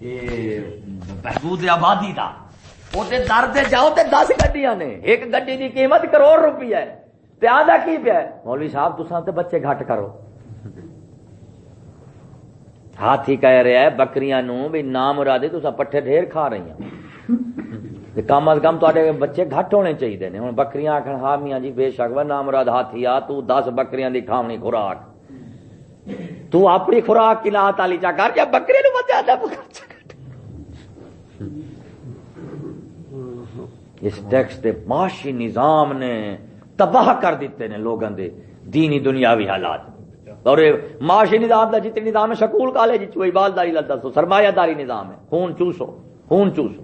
بہبود آبادی کا وہ در سے جاؤ تے دس گڈیاں نے، ایک گڈی کی قیمت کروڑ روپیہ ہے، تے آدھا کی پیا مولوی صاحب، تساں تے بچے گھٹ کرو۔ ہاتھی کہہ رہا ہے، بکریاں نو بھی نام مرادی تسا پٹھے ڈھیر کھا رہی ہیں۔ کم از کم تے بچے گھٹ ہونے چاہیے نے۔ ہوں بکریاں آخر ہاں میاں جی بے شک و نام مراد ہاتھی آ، تو دس بکریاں دی کھاونی خوراک۔ تو اپنی خوراک کی لا تالی چا کر، یا بکری نو بچا اس ٹیکس دے معاشی نظام نے تباہ کر دیتے ہیں لوگوں دے دینی دنیاوی حالات۔ اور معاشی نظام کا جتنے نظام ہے سکول کالج چوئی بالداری لگتا سو سرمایہ داری نظام ہے۔ خون چوسو خون چوسو۔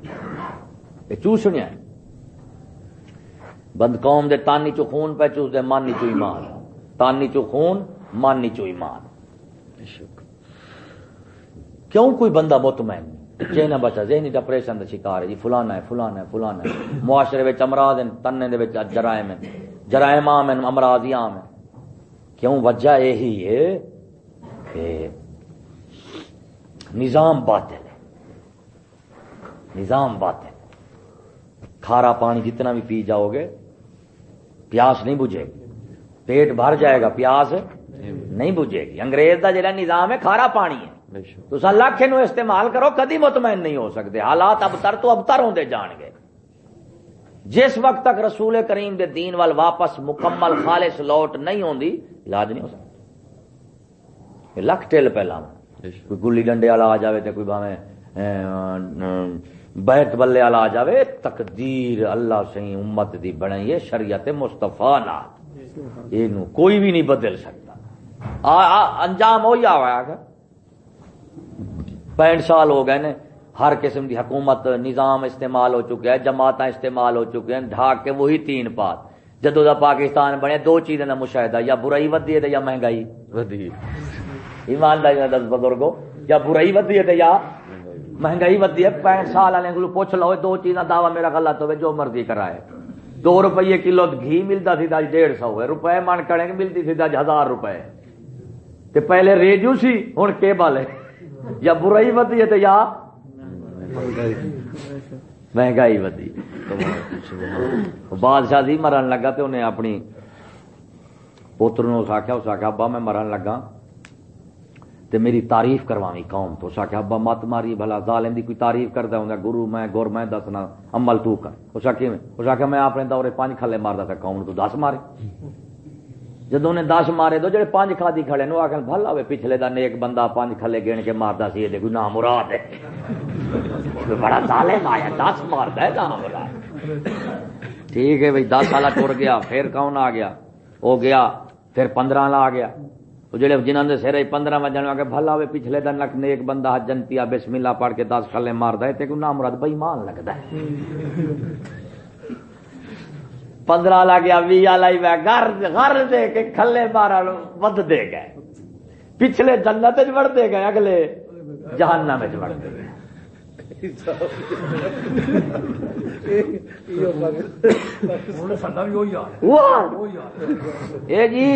یہ چوسنیا ہے۔ بند قوم دے تانی چو خون پہ چوس دے مانی چو ایمان۔ تانی چو خون مانی چو ایمان۔ کیوں کوئی بندہ مطمئن نہیں چین بچا ذہنی ڈپریشن کا شکار ہے جی فلانا ہے فلانا ہے فلانا ہے۔ معاشرے امراض ہیں تنے دے جرائم ہیں۔ جرائم عام ہیں امراض عام ہیں۔ کیوں؟ وجہ یہی ہے کہ نظام باطل ہے۔ نظام باطل کھارا پانی جتنا بھی پی جاؤ گے پیاس نہیں بجھے گی۔ پیٹ بھر جائے گا پیاس نہیں بجھے گی۔ انگریز کا جہاں نظام ہے کھارا پانی ہے۔ تو لاکھ نو استعمال کرو کدی مطمئن نہیں ہو سکتے۔ حالات اب تر تو اب تر ہوتے جان گے۔ جس وقت تک رسول کریم دے دین وال واپس مکمل خالص لوٹ نہیں ہوندی علاج نہیں ہو سکتا۔ لکھ ٹل پہلا۔ کوئی گلی ڈنڈے والا آ جائے تو کوئی باویں بیت بلے والا آ جائے تقدیر اللہ سی امت دی بنائی شریعت مستفا نات یہ کوئی بھی نہیں بدل سکتا۔ آ, آ, انجام وہی آ۔ پینٹ سال ہو گئے نے ہر قسم کی حکومت نظام استعمال ہو چکے ہیں جماعت استعمال ہو چکے ہیں ڈھاک کے وہی تین پات۔ جدو دا پاکستان بنے دو چیزیں کا مشاہدہ یا برائی ودی ہے یا مہنگائی۔ ودی۔ ایمانداری دس بزرگو یا برائی ودی ہے یا مہنگائی ودی ہے پینٹ سال والے کو پوچھ لو دو چیزاں دعوی میرا غلط ہوئے جو مرضی کرائے۔ دو روپیے کلو گھی ملتا سی دج ڈیڑھ سو ہے روپے من کڑے ملتی سی دج ہزار روپے۔ تے پہلے ریڈیو سی ہوں کیبل ہے۔ یا برائی ودی ہے یا مہنگائی ودی. بادشاہ جی مرن لگا تو انہیں اپنی پوتر اس آخیا اس آخیا ابا میں مرن لگا تے میری تعریف کروانی قوم تو اس آخیا ابا مت ماری، بھلا ظالم دی کوئی تعریف کرتا ہوں گرو میں، گور میں دسنا، عمل تو کر. اس آخیا اس آخیا میں اپنے دورے پانچ کھلے مارتا تھا قوم تو دس مارے۔ جدو نے دس مارے دو، جڑے پانچ کھادی کھڑے نو آخر بھلا ہوئے پچھلے دن ایک بندہ پانچ کھلے گن کے مارتا سی، یہ کوئی نام مراد ہے۔ بڑا ظالم آیا، دس مارتا ہے، نام مراد۔ ٹھیک ہے بھائی، دس والا ٹر گیا، پھر کون آ گیا؟ وہ گیا، پھر پندرہ والا آ گیا جڑے جنہوں نے سر پندرہ وجن آ کے بھلا ہوئے پچھلے دن لکھ نے ایک بندہ جنتی بسم اللہ پڑھ کے دس کھلے مارتا ہے تو نام مراد بھائی مان لگتا ہے۔ پندرہ لا گیا بھی آ لائی گھر گھر دے کے کھلے مارا ود دے گئے۔ پچھلے جنت وڑتے گئے اگلے جہانا میں وڑتے گئے۔ جی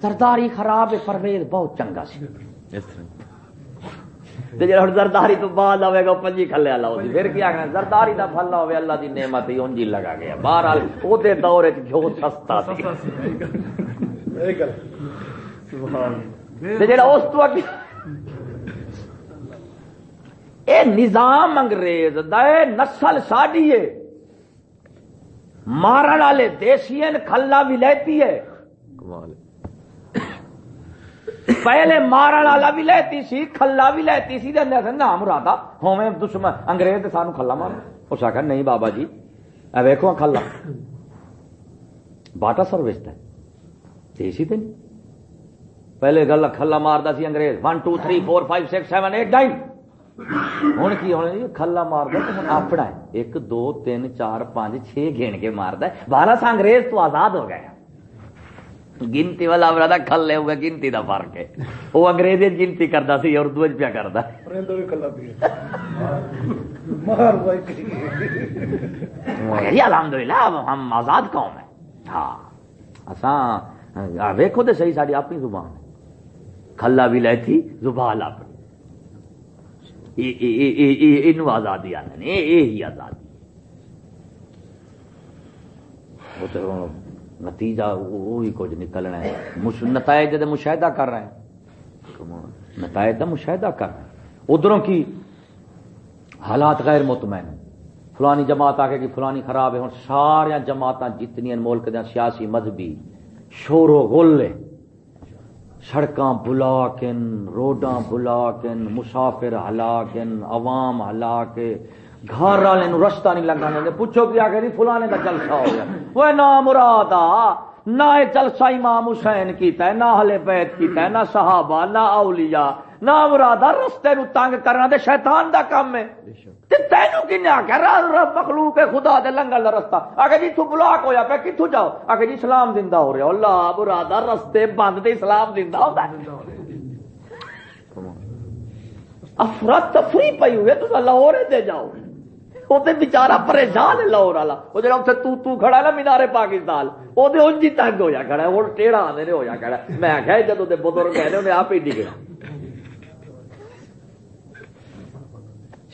سرداری خراب پرویز بہت چنگا سی۔ زرداری تو بعد آئے گا پنجی کھلے والا پھر کیا کہ زرداری کا پھل ہوئے اللہ کی نعمت ہی انجی لگا گیا۔ وہ دور گھیو سستا اس اے نظام انگریز دے نسل ساڈی ہے مارن والے دیسی کھلا بھی لیتی ہے پہلے مارن والا بھی لیتی سی، کھلا بھی لیتی سی نام راتا ہوے دشمن، انگریز تے سانو کھلا مار۔ اس آخر نہیں بابا جی۔ اے ویکو کھلا۔ باٹا سروس ہے دیسی تے پہلے گل کھلا مارتا سی انگریز۔ One two three four five six seven eight nine ہوں کی ہونا جی کھلا مارتا تو اپنا ہے۔ ایک، دو، تین، چار، پانچ، چھ گن کے مارتا ہے۔ بارہ سا انگریز تو آزاد ہو گیا۔ گنتی والا برا کھلے ہوئے گنتی دا فرق ہے۔ وہ انگریزی گنتی کرتا سی اردو پیا کرتا الحمد للہ ہم آزاد قوم ہے ہاں۔ ویکو تو صحیح ساری اپنی زبان ہے۔ کھلا بھی لے تھی زبان اپنی یہ آزادی آنے یہ ہی آزادی۔ نتیجہ وہی کچھ نکلنا ہے۔ نتائج مشاہدہ کر رہے ہیں۔ نتائج کا مشاہدہ کر رہے ہیں۔ ادھروں کی حالات غیر مطمئن فلانی جماعت آ کے کہ فلانی خراب ہے۔ ہوں سارا جماعت جتنی ملک دیا سیاسی مذہبی شور و گل سڑکاں بلا کن، روڈاں بلا کن، مسافر ہلا کن، عوام ہلا کے گھر والے رستہ نہیں لگا پوچھو کیا کہ فلانے کا جلسہ ہو گیا۔ وہ نہ مراد نہ جلسہ امام حسین کیتا ہے نہ ہلے بیت کیتا ہے نہ صحابہ نہ اولیاء نہ مرادہ رستے نو تنگ کرنا دے شیطان دا کام ہے۔ تینوں کی آخیا رب مخلوق خدا دے لنگل دا رستہ۔ آگے جی تو بلاک ہویا پہ کتوں جاؤ؟ آگے جی اسلام زندہ ہو رہا اللہ مرادہ رستے بند دے اسلام زندہ ہوتا ہے افراد تفری پی ہوئے تو لاہور دے جاؤ۔ وہ بچارا پریشان ہے لاہور والا۔ وہ جڑا اتنے تو تو کھڑا نا مینارے پاکستان وہ انج ہی تنگ ہوا کھڑا ہے وہ ٹیڑھا آدھے ہوا کھڑا میں آخیا جدو بزرگ کہنے انہیں آپ ہی ڈگنا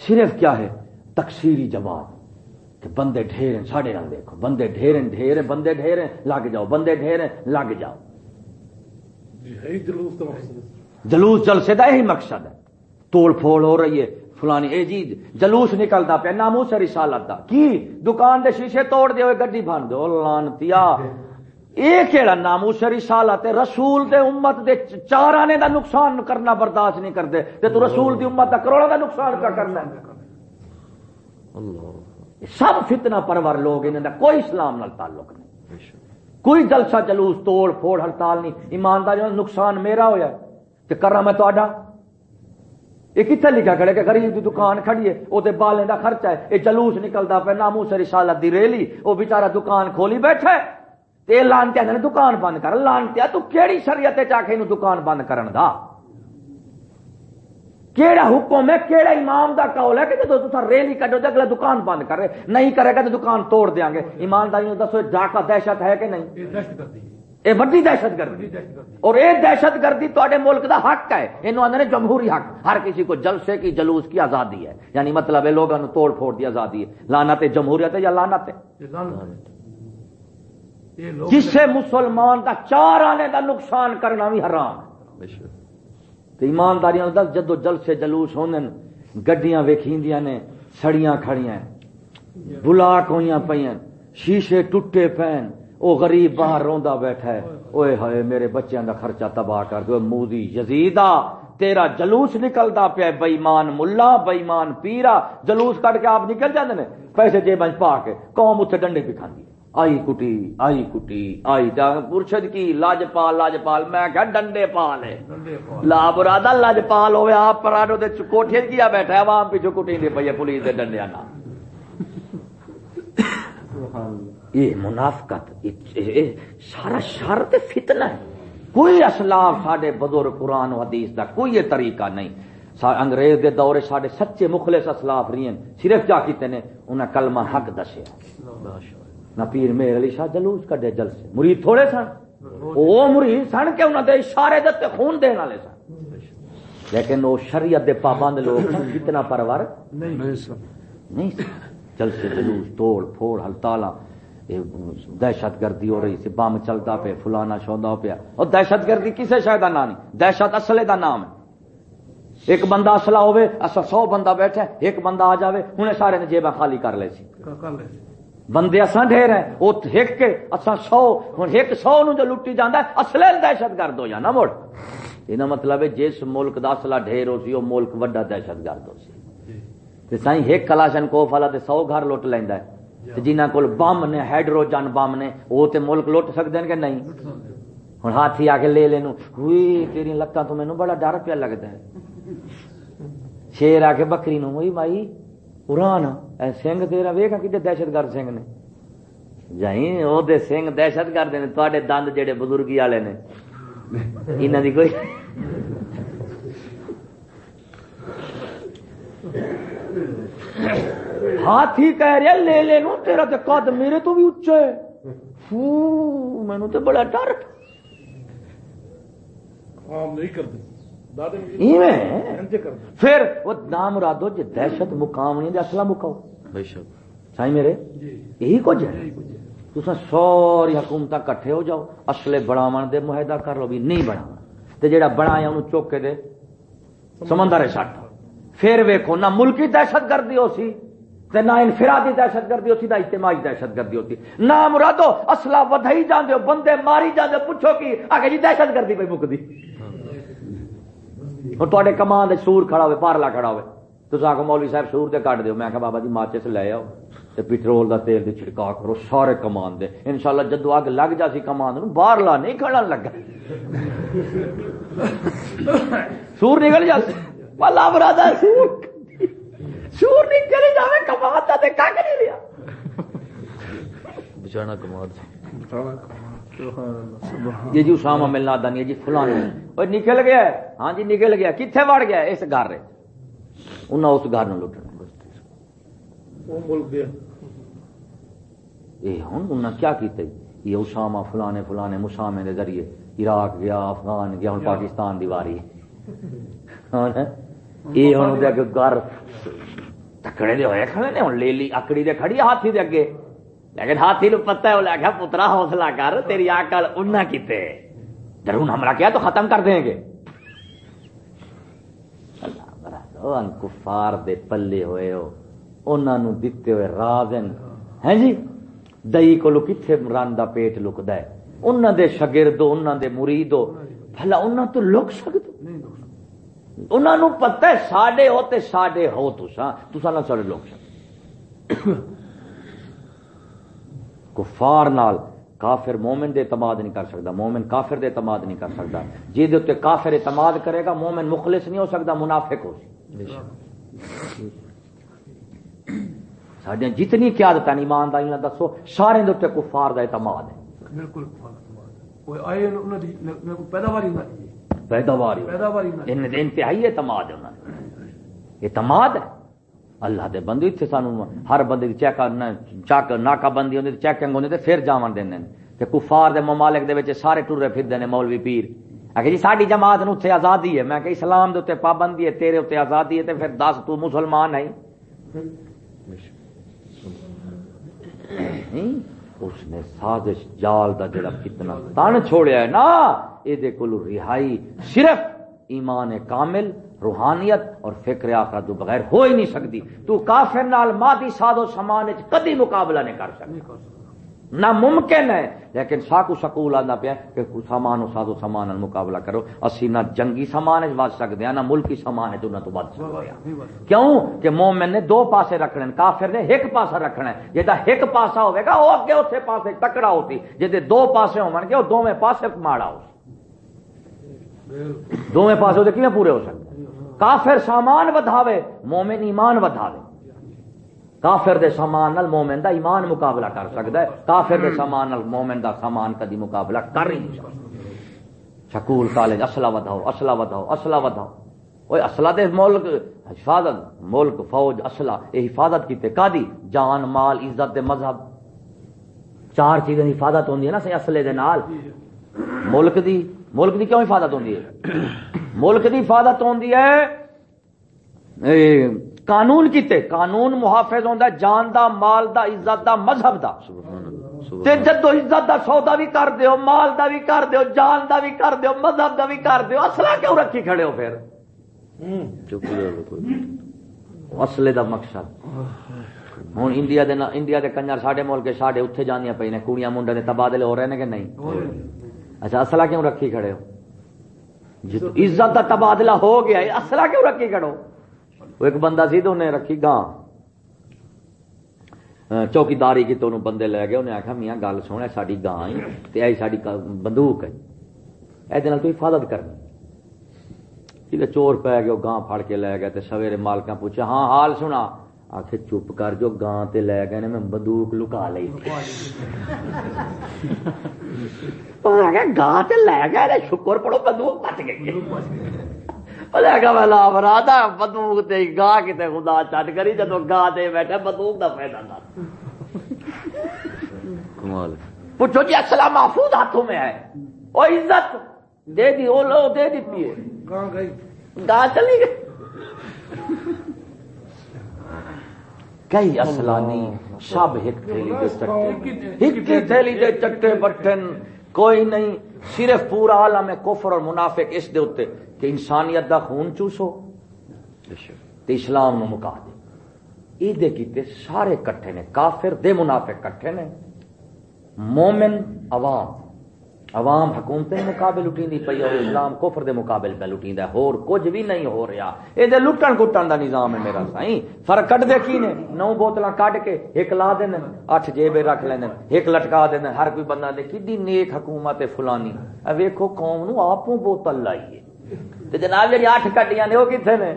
صرف کیا ہے؟ تکسیری جواب۔ کہ بندے ڈھیر ساڑھے رنگ دیکھو۔ بندے ڈھیر ڈھیر بندے ڈھیر لگ جاؤ۔ بندے ڈھیر لگ جاؤ۔ جلوس جلسے کا یہی مقصد ہے۔ توڑ پھوڑ ہو رہی ہے۔ فلانی اے جی جلوس نکلتا پیا نامو سے رسالت دا۔ کی؟ دکان دے شیشے توڑ دے ہوئے گڈی بن دو لانتیا۔ یہ کہڑا نامو سے رسالت ہے؟ رسول دے امت دے چار آنے دا نقصان کرنا برداشت نہیں کرتے تے تو رسول دی امت دا کروڑا دا نقصان کا کرنا سب فتنہ پرور لوگ انہوں دا کوئی اسلام نال تعلق نہیں۔ کوئی جلسہ جلوس توڑ پھوڑ ہڑتال نہیں۔ ایمانداری نقصان میرا ہویا ہے۔ کہ کر رہا میں تو آڈا یہ کتنے لکھا کھڑے کہ غریب کی دکان کھڑی ہے وہ بالے کا خرچہ ہے یہ جلوس نکلتا پہ نامو سے رسالت دی ریلی وہ بےچارا دکان کھولی بیٹھا ہے۔ یہ لانتے نے دکان بند کر لانتے تو کیڑی شریعت چاہے دکان بند کرن دا؟ کیڑا حکم ہے، کیڑا امام دا قول ہے کہ جب تو ریلی کڈو تو اگلا دکان بند کرے، نہیں کرے گا تو دکان توڑ دیا گے۔ ایمانداری دسو ڈاکہ دہشت ہے کہ نہیں؟ یہ وڈی دہشت گردی۔ اور یہ دہشت گردی تے ملک دا حق ہے۔ یہ آدھے جمہوری حق۔ ہر کسی کو جلسے کی جلوس کی آزادی ہے۔ یعنی مطلب ہے لوگوں نے توڑ پھوڑ دی آزادی ہے۔ لانت جمہوریت ہے یا لانت ہے؟ جسے مسلمان کا چار آنے کا نقصان کرنا بھی حرام ایمانداری دس، جدو جلسے جلوس ہونے گڈیاں ویکھیندیاں نے سڑیاں کھڑیاں بلاک ہوئی پہ شیشے ٹوٹے پین وہ غریب باہر روندا بیٹھا ہے۔ اوے ہوئے میرے بچیاں دا خرچہ تباہ کر دو۔ مودی یزیدا تیرا جلوس نکلتا پیا بئیمان ملا بئیمان پیرا۔ جلوس کٹ کے آپ نکل جاندے نے۔ پیسے جیب پا کے قوم اتنے ڈنڈے بھی کھاندی آئی کٹی آئی کٹی آئی پرشد کی لاجپال لاجپال۔ میں کہ ڈنڈے پال ہے۔ لا برادا لاجپال ہوئے۔ آپ پراڈو دے کوٹھے کیا بیٹھا ہے؟ عوام پیچھو کٹی دے پئی پولیس دے ڈنڈے آنا۔ یہ منافقت سارا شر فتنہ ہے۔ کوئی اسلاف سڈے بزرگ قرآن و حدیث کا کوئی یہ طریقہ نہیں۔ انگریز دے دورے سارے سچے مخلص اسلاف رہی صرف کیا کیتے نے؟ انہیں کلمہ حق دسیا نہ پیر میر علی شاہ جلوس کڈے جل سے مرید تھوڑے سن۔ وہ مرید سن کے انہوں نے اشارے دتے خون دین والے سن۔ لیکن وہ شریعت دے پابند لوگ جتنا پرور نہیں جلسے جلوس توڑ پھوڑ ہلتالا دہشت گردی ہو رہی سی بم چلتا پہ فلانا شودا پیا۔ اور دہشت گردی کسے شاید کا نام نہیں دہشت اصلے کا نام ہے۔ ایک بندہ اصلا ہوے اصا سو بندہ بیٹھے ایک بندہ آ جائے انہیں سارے نے جیبا خالی کر لے سی۔ بندے اصا ڈھیر ہیں وہ کے اصا سو ہوں ایک سو نو جو لٹی جانا ہے اصلے دہشت گرد ہو جانا مڑ۔ یہ مطلب ہے جس ملک کا اصلا ڈھیر ہو سی وہ ملک وڈا دہشت گرد ہو سی۔ سائیں ایک کلاشن کوف والا سو گھر لٹ لینا ہے۔ جنہ کو بم نے، ہائیڈروجن بم نے، وہ تو ملک لٹ سکتے ہیں کہ نہیں؟ ہوں ہاتھی آ کے لے لے ہوئی، تیری لتاں تو مینو بڑا ڈر پیا لگتا ہے۔ شیر آ کے بکری نو ہوئی مائی، اران سنگ تیرا ویخ کتنے دہشت گرد سنگ نے؟ جائی وہ سنگ دہشت گرد نے تے دند جہے بزرگی والے نے۔ انہوں کی کوئی ہاتھی کہہ رہا لے لے نو تیرا تو قد میرے تو بھی اچا ہے مینو تو بڑا ڈر۔ عام نہیں کرتے پھر وہ نام مرادو جی دہشت مقام نہیں اصلا مکاؤ سائی میرے؟ یہی کچھ ہے؟ تصا ساری حکومت کٹھے ہو جاؤ اصلے بناو دے معاہدہ کر لو بھی نہیں بنا جڑا بنایا انہوں چوک کے دے۔ سمندر سٹ پھر ویکو نہ ملکی دہشت گردی ہو سی نہ انفرادی دہشت گردی ہوتی نہ اجتماعی دہشت گردی ہوتی نہ مرادو اصلا ودائی جانے ہو، بندے ماری جانے پوچھو کی؟ آگے جی دہشت گردی پہ مکتی اور تے کمان سور کھڑا ہوئے، پارلا کھڑا ہوئے۔ تو آگے مولوی صاحب سور سے کٹ دو میں کہ بابا جی ماچس لے آؤ تے پٹرول دا تیل دی چھڑکا کرو، سارے کمان دے۔ انشاءاللہ جدو اگ لگ جا سی کمان نو باہر لا نہیں کھڑا لگا۔ سور نکل جا پلا برادا سور سور نکل جاوے کمان دا تے کک نہیں لیا بچانا کمان یہ جی اسامہ ملنا دنیا جی فلان اور نکل گیا ہاں جی نکل گیا۔ کتنے وڑ گیا اس گھر رہے انہیں اس گھر نو لٹنا ہوں کیا کیتے؟ یہ اسامہ فلانے فلانے مسامے کے ذریعے عراق گیا افغان گیا ہوں پاکستان دی واری یہ ہوں گھر تکڑے دے ہوئے کھڑے نے ہوں لے لی اکڑی دے کھڑی ہاتھی دے اگے لیکن ہاتھی نو پتہ ہے وہ لگا پترا حوصلہ کر تیری آکل انہیں کیتے ڈرون حملہ کیا تو ختم کر دیں گے کفار دے پلے ہوئے ہو انہوں دیتے ہوئے رازن ہیں جی دئی کو کتنے رن کا پیٹ لکتا ہے انہوں دے شگردو انہوں دے مریدو بھلا انہوں تو لک سکتے انہوں پتہ ہے ساڈے ہو تے ساڈے ہو تسا تسا نہ سارے لوگ سکتے کفار نال کافر مومن دے اعتماد نہیں کر سکتا، مومن کافر دے اعتماد نہیں کر سکتا۔ جی دے کافر اعتماد کرے گا، مومن مخلص نہیں ہو سکتا، منافق ہو سڈیا جتنی قیادت ایمانداری دسو، سارے دے کفار کا اعتماد ہے۔ پیداوار انتہائی اعتماد ہے اعتماد ہے۔ اللہ دے بندے اتنے سانو ہر بندے کی چیک چک ناکا بندی ہوتی چیکنگ ہوتی پھر جان دے کفار دے ممالک دے سارے ٹورے پھرتے ہیں مولوی پیر۔ آخر جی ساری جماعت نو اتنے آزادی ہے۔ میں کہ اسلام دے پابندی ہے تیرے اتنے آزادی ہے تو پھر دس تو مسلمان ہے اس نے سازش جال دا جڑا کتنا تن چھوڑیا ہے نا یہ رہائی صرف ایمان کامل، روحانیت اور فکر آخر تو بغیر ہو ہی نہیں سکتی۔ تو کافر نال مادی سادو سامان کدی مقابلہ نہیں کر سکتی ناممکن ہے۔ لیکن ساکو سکول آتا پیا کہ سامان و سادو سامان مقابلہ کرو۔ اسی نہ جنگی سامان بچ سکتے ہیں نہ ملکی سامان ہے تو نہ تو بچ سکتے کیوں؟ کہ مومن نے دو پاسے رکھنے کافر نے ایک پاسا رکھنا ہے۔ جہاں ایک پاسا ہوئے گا وہ اگے اتنے پاسے تکڑا ہوتی۔ جی دو پاسے ہو گے وہ دونوں پاسے ماڑا ہو دونوں پاسے ہوتے کیوں پورے ہو سکتے کافر سامان ودھاوے مومن ایمان ودھاوے۔ کافر دے سامان نال مومن دا ایمان مقابلہ کر سکتا ہے۔ کافر دے سامان نال مومن دا سامان کدی مقابلہ کر ہی نہیں سکتا سکول کالج اصلا وداؤ اصلا وداؤ اصلا وداؤ وہ اصلا دے ملک حفاظت ملک فوج اصلا یہ حفاظت کیتے۔ کادی؟ جان مال عزت دے مذہب۔ چار چیزیں حفاظت ہوندی ہے نا سی اصلے دے نال۔ ملک دی ملک دی کیوں حفاظت ہوندی ہے؟ ملک دی حفاظت ہوندی ہے قانون کیتے؟ قانون محافظ ہوتا جان دا مال دا عزت دا مذہب دا۔ تے جدو عزت دا سودا بھی کر دیو مال دا بھی کر دیو جان دا بھی کر دیو مذہب دا بھی کر دیو اصلا کیوں رکھی کھڑے ہو پھر؟ اصلے دا مقصد۔ ہوں انڈیا دے انڈیا دے کنجر ساڈے ملک ساڈے اتنے جانیا پہ نے کڑیاں منڈے دے تبادلے ہو رہے ہیں کہ نہیں؟ اچھا اصلا کیوں رکھی کھڑے ہو؟ جی عزت دا تبادلہ ہو گیا اصلا کیوں رکھی کھڑو وہ ایک بندہ سی تو انہیں رکھی گاں۔ چوکیداری کی تو بندے لے گئے، انہیں آخیا میاں، گل سونا ساری گاں ہی ساری بندوق ہے۔ یہ تو حفاظت کرنی۔ ٹھیک چور پی گئے گاں پھڑ کے لے گئے تو سویرے مالک پوچھا ہاں حال سنا آخ چپ کر جو گاں تے لے گئے نے، میں بندوق لکا لی گاں تے لے گئے شکر پڑو بندوق بچ گئی بندوق گاہ کتنے خدا چٹ کری جب گاہ دے بیٹھے بندوق فائدہ پوچھو جی اصلا محفوظ ہاتھوں میں ہے وہ عزت دے دی وہ لو دے دیتی ہے گاہ چلی گئی کئی اصلانی سب ایک تھیلی دے چٹے ایک تھیلی دے چٹے بٹن کوئی نہیں صرف پورا عالم کفر اور منافق اس دے کہ انسانیت دا خون چوسو، تے اسلام نو مکا دے۔ ای دے کیتے سارے کٹھے نے، کافر دے منافق کٹھے نے۔ مومن عوام عوام حکومتیں مقابل لٹی پی اور اسلام کفر دے مقابل پہ لٹی ہور کچھ بھی نہیں ہو رہا۔ یہ لٹن کٹن دا نظام ہے میرا سائیں۔ فرق کٹ دے کی نے؟ نو بوتل کٹ کے ایک لا دین، اٹھ جیبے رکھ لین، ایک لٹکا دین۔ ہر کوئی بندہ دے کی نیک حکومت فلانی۔ ویکھو قوم نو آپ بوتل لائیے۔ جناب جی اٹھ کٹیاں نے وہ کتنے نے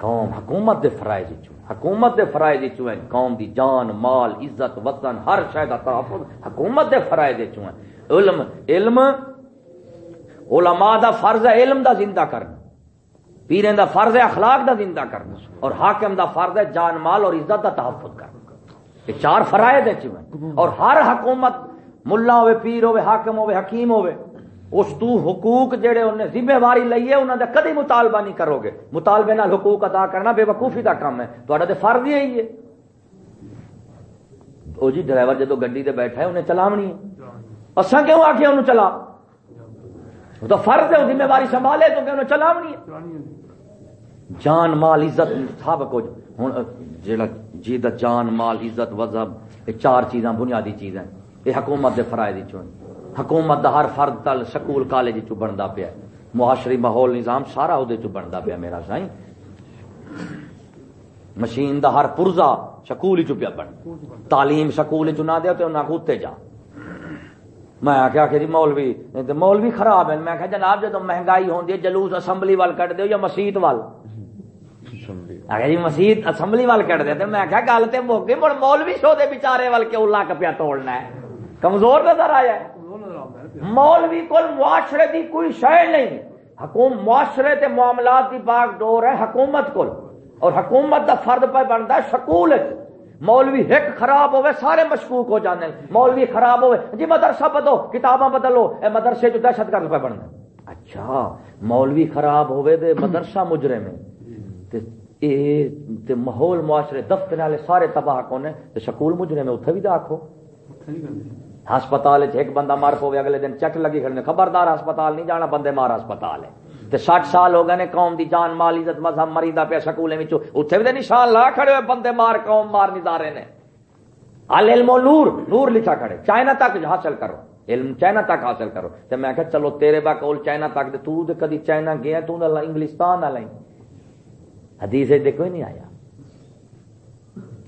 قوم حکومت دے فرائض چو حکومت دے فرائض چو ہیں قوم دی جان مال عزت وطن ہر شاید تحفظ حکومت دے فرائض چو ہیں علم علم علماء دا فرض ہے علم دا زندہ کرنا پیریں دا فرض ہے اخلاق دا زندہ کرنا اور حاکم دا فرض ہے جان مال اور عزت دا تحفظ کرنا یہ چار فرائض چو ہیں اور ہر حکومت ملا ہوئے پیر ہوئے حاکم ہوئے حکیم ہوئے اس تو حقوق جڑے انہیں ذمہ داری لئیے انہوں نے کدی مطالبہ نہیں کرو گے۔ مطالبے نال حقوق ادا کرنا بے وقوفی کا کام ہے۔ تو فرض ہی ہے۔ وہ جی ڈرائیور جدو گڈی تے بیٹھا ہے، انہیں چلاونی ہے۔ اصا کیوں آ کے انہوں چلا؟ تو فرض ہے ذمہ داری سنبھالے تو کہ انہوں چلاونی ہے؟ جان، مال، عزت سب کچھ۔ ہوں جا جی جان، مال، عزت وزب یہ چار چیزاں بنیادی چیزیں یہ حکومت کے فرائض چون حکومت دا ہر فرد تل سکول کالج چ بنتا پیا معاشری ماحول، نظام سارا وہ بنتا پیا میرا سائی مشین دا ہر پرزا سکول چ پیا بن۔ تعلیم سکول چ نہ دیا تو انہیں اتنے جا۔ میں آخیا کہ جی مولوی مولوی خراب ہے۔ میں آخیا جناب جب مہنگائی ہوتی ہے، جلوس اسمبلی وال کٹ دو یا مسیت وال؟ جی مسیت اسمبلی وال کٹ دے۔ میں آخیا گل تو موقع مولوی شو دے بچارے وال کیوں لک پیا توڑنا ہے؟ کمزور نظر آیا ہے۔ مولوی کو معاشرے دی کوئی شہ نہیں۔ حکومت معاشرے تے معاملات دی باغ ڈور ہے حکومت کو اور حکومت دا فرد پہ بنتا ہے سکول مولوی ایک خراب ہوئے سارے مشکوک ہو جانے مولوی خراب ہوئے جی مدرسہ بدو کتاباں بدلو، اے مدرسے جو دہشت گرد پہ بننا اچھا مولوی خراب ہوئے دے مدرسہ مجرے میں تے اے تے ماحول معاشرے دفتر والے سارے تباہ کونے تے سکول مجرے میں اتھے بھی داکھو ہسپتال ایک بندہ مر پوے اگلے دن چٹ لگی کھڑنے خبردار ہسپتال نہیں جانا، بندے مار ہسپتال ہے۔ تے سٹھ سال ہو گئے قوم دی جان مال، عزت، مذہب مریدا پیا سکولے اتنے بھی نشان لا کھڑے ہوئے، بندے مار، قوم مار، نظارے نے۔ علم نور نور لکھا کھڑے۔ چائنا تک حاصل کرو، علم چائنا تک حاصل کرو۔ تے میں کہ چلو تیرے با کول چائنا تک دے، تو دے کدی چائنا گیا تو انگلستان نہ لائیں۔ حدیث دیکھو ہی نہیں آیا۔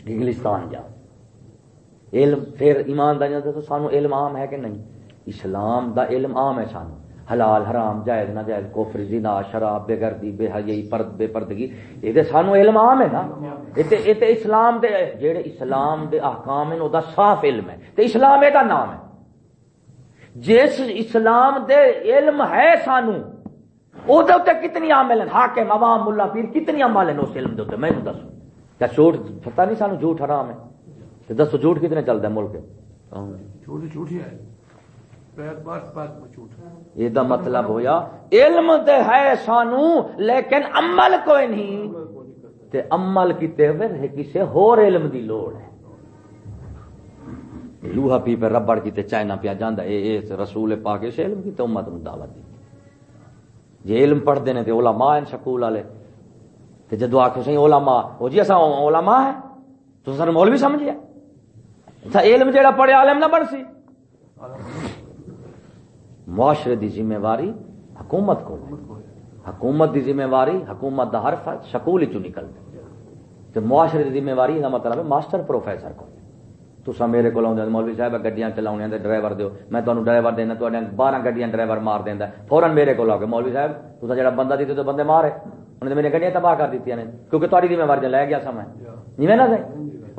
انگلستان جاؤ۔ علم، پھر ایمانداری تو سانو علم عام ہے کہ نہیں؟ اسلام دا علم عام ہے سانو۔ حلال، حرام، جائز نہ جائز کوفر زنا، شراب، بے گردی، بے حیائی پرد، بے پردگی، یہ تے سانو علم عام ہے نا؟ یہ تے اسلام دے جڑے اسلام دے احکام ہیں، او دا صاف علم ہے۔ تے اسلام دا نام ہے۔ جس اسلام دے علم ہے سانو، او دے تے کتنی عامل ہیں؟ حاکم، عوام، ملا پیر، کتنی عمل ہیں اس علم دے تے میں دسوں۔ کیا جھوٹ، پتہ نہیں سانو، جھوٹ حرام ہے۔ دسو جھوٹ کتنے چلتا ہے ملک؟ یہ مطلب ہویا علم تے ہے سانو لیکن عمل کوئی نہیں۔ تے عمل کیتے ہوئے کسی ہور علم دی لوڑ ہے۔ لوہا پی پہ ربڑ کیتے چائنا پیا جانا اے رسول پاک اس علم کی امت نو دعوت دی۔ جی علم پڑھتے ہیں تو علماء ہیں سکول والے جدو آخو سی علماء وہ جی اصا علماء ہے تو سر مولوی سمجھیا۔ علم جیڑا پڑھے عالم نہ بن سی۔ معاشرے دی ذمہ واری حکومت کو حکومت دی ذمہ واری حکومت دا ہر فرد سکول چ نکل تو معاشرے دی ذمہ واری کا مطلب ہے ماسٹر پروفیسر کو۔ تو میرے کو مولوی صاحب، گڈیاں چلاؤ ڈرائیور دو میں تمہیں ڈرائیور دینا تو بارہ گڈیاں ڈرائیور مار دینا فورن میرے کو کے مولوی صاحب تو جا بندہ دیتے تو بندے مارے۔ انہیں میری گڈیاں تباہ کر دیتی نے، کیونکہ تاری ذمہ واری لے گیا سما جی میں نہ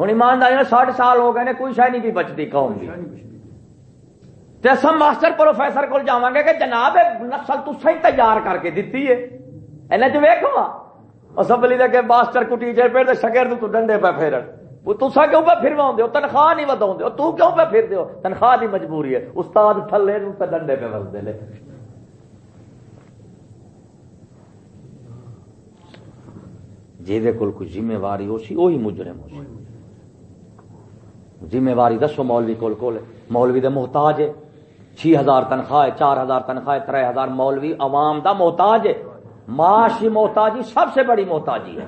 ہوں ایمانداری ساٹھ سال ہو گئے کوئی شاید نہیں بچتی قوم کی ماسٹر پروفیسر کو جاواں گے کہ جناب نسل تصا ہی تیار کر کے دیتی ہے۔ ایسے جو ویکو اسمبلی کہ ماسٹر کو ٹیچر پہ شکر تو ڈنڈے پہ پھیرن وہ تسا کیوں پہ پھرواؤں دے تنخواہ نہیں بتاؤں دے تو کیوں پہ پھر دے تنخواہ دی مجبوری ہے۔ استاد تھلے پہ ڈنڈے پہ بس دے لے جی دے کوئی ذمہ واری ہو سی وہی مجرم ہو سی ذمہ واری دسو مولوی کول کول مولوی دے محتاج ہے، چھ ہزار تنخواہ ہے، چار ہزار تنخواہ ہے تر ہزار مولوی عوام دا محتاج ہے۔ معاشی محتاجی سب سے بڑی محتاجی ہے۔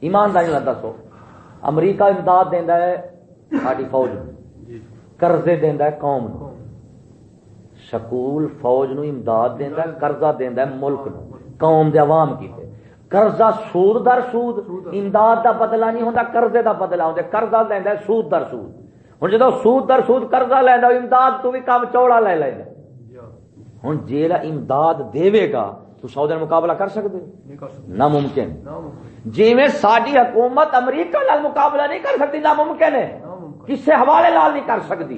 ایمانداری نہ دسو، امریکہ امداد دینا ہے ساری فوج قرضے دینا ہے قوم نو سکول فوج نو امداد دینا ہے، قرضہ دینا ہے ملک نو قوم دے عوام کی قرضہ سود در سود، امداد دا بدلہ نہیں ہوتا قرضے دا بدلہ ہوتا قرضہ دینا ہے سود در سود۔ ہوں جدو سود در سود قرضہ لینا امداد تو بھی کام چوڑا لے لینا ہوں جیلا امداد دے گا تو سعودی مقابلہ کر سکتے ناممکن۔ جی میں ساری حکومت امریکہ نال مقابلہ نہیں کر سکتی ناممکن ہے۔ کسے حوالے لال نہیں کر سکتی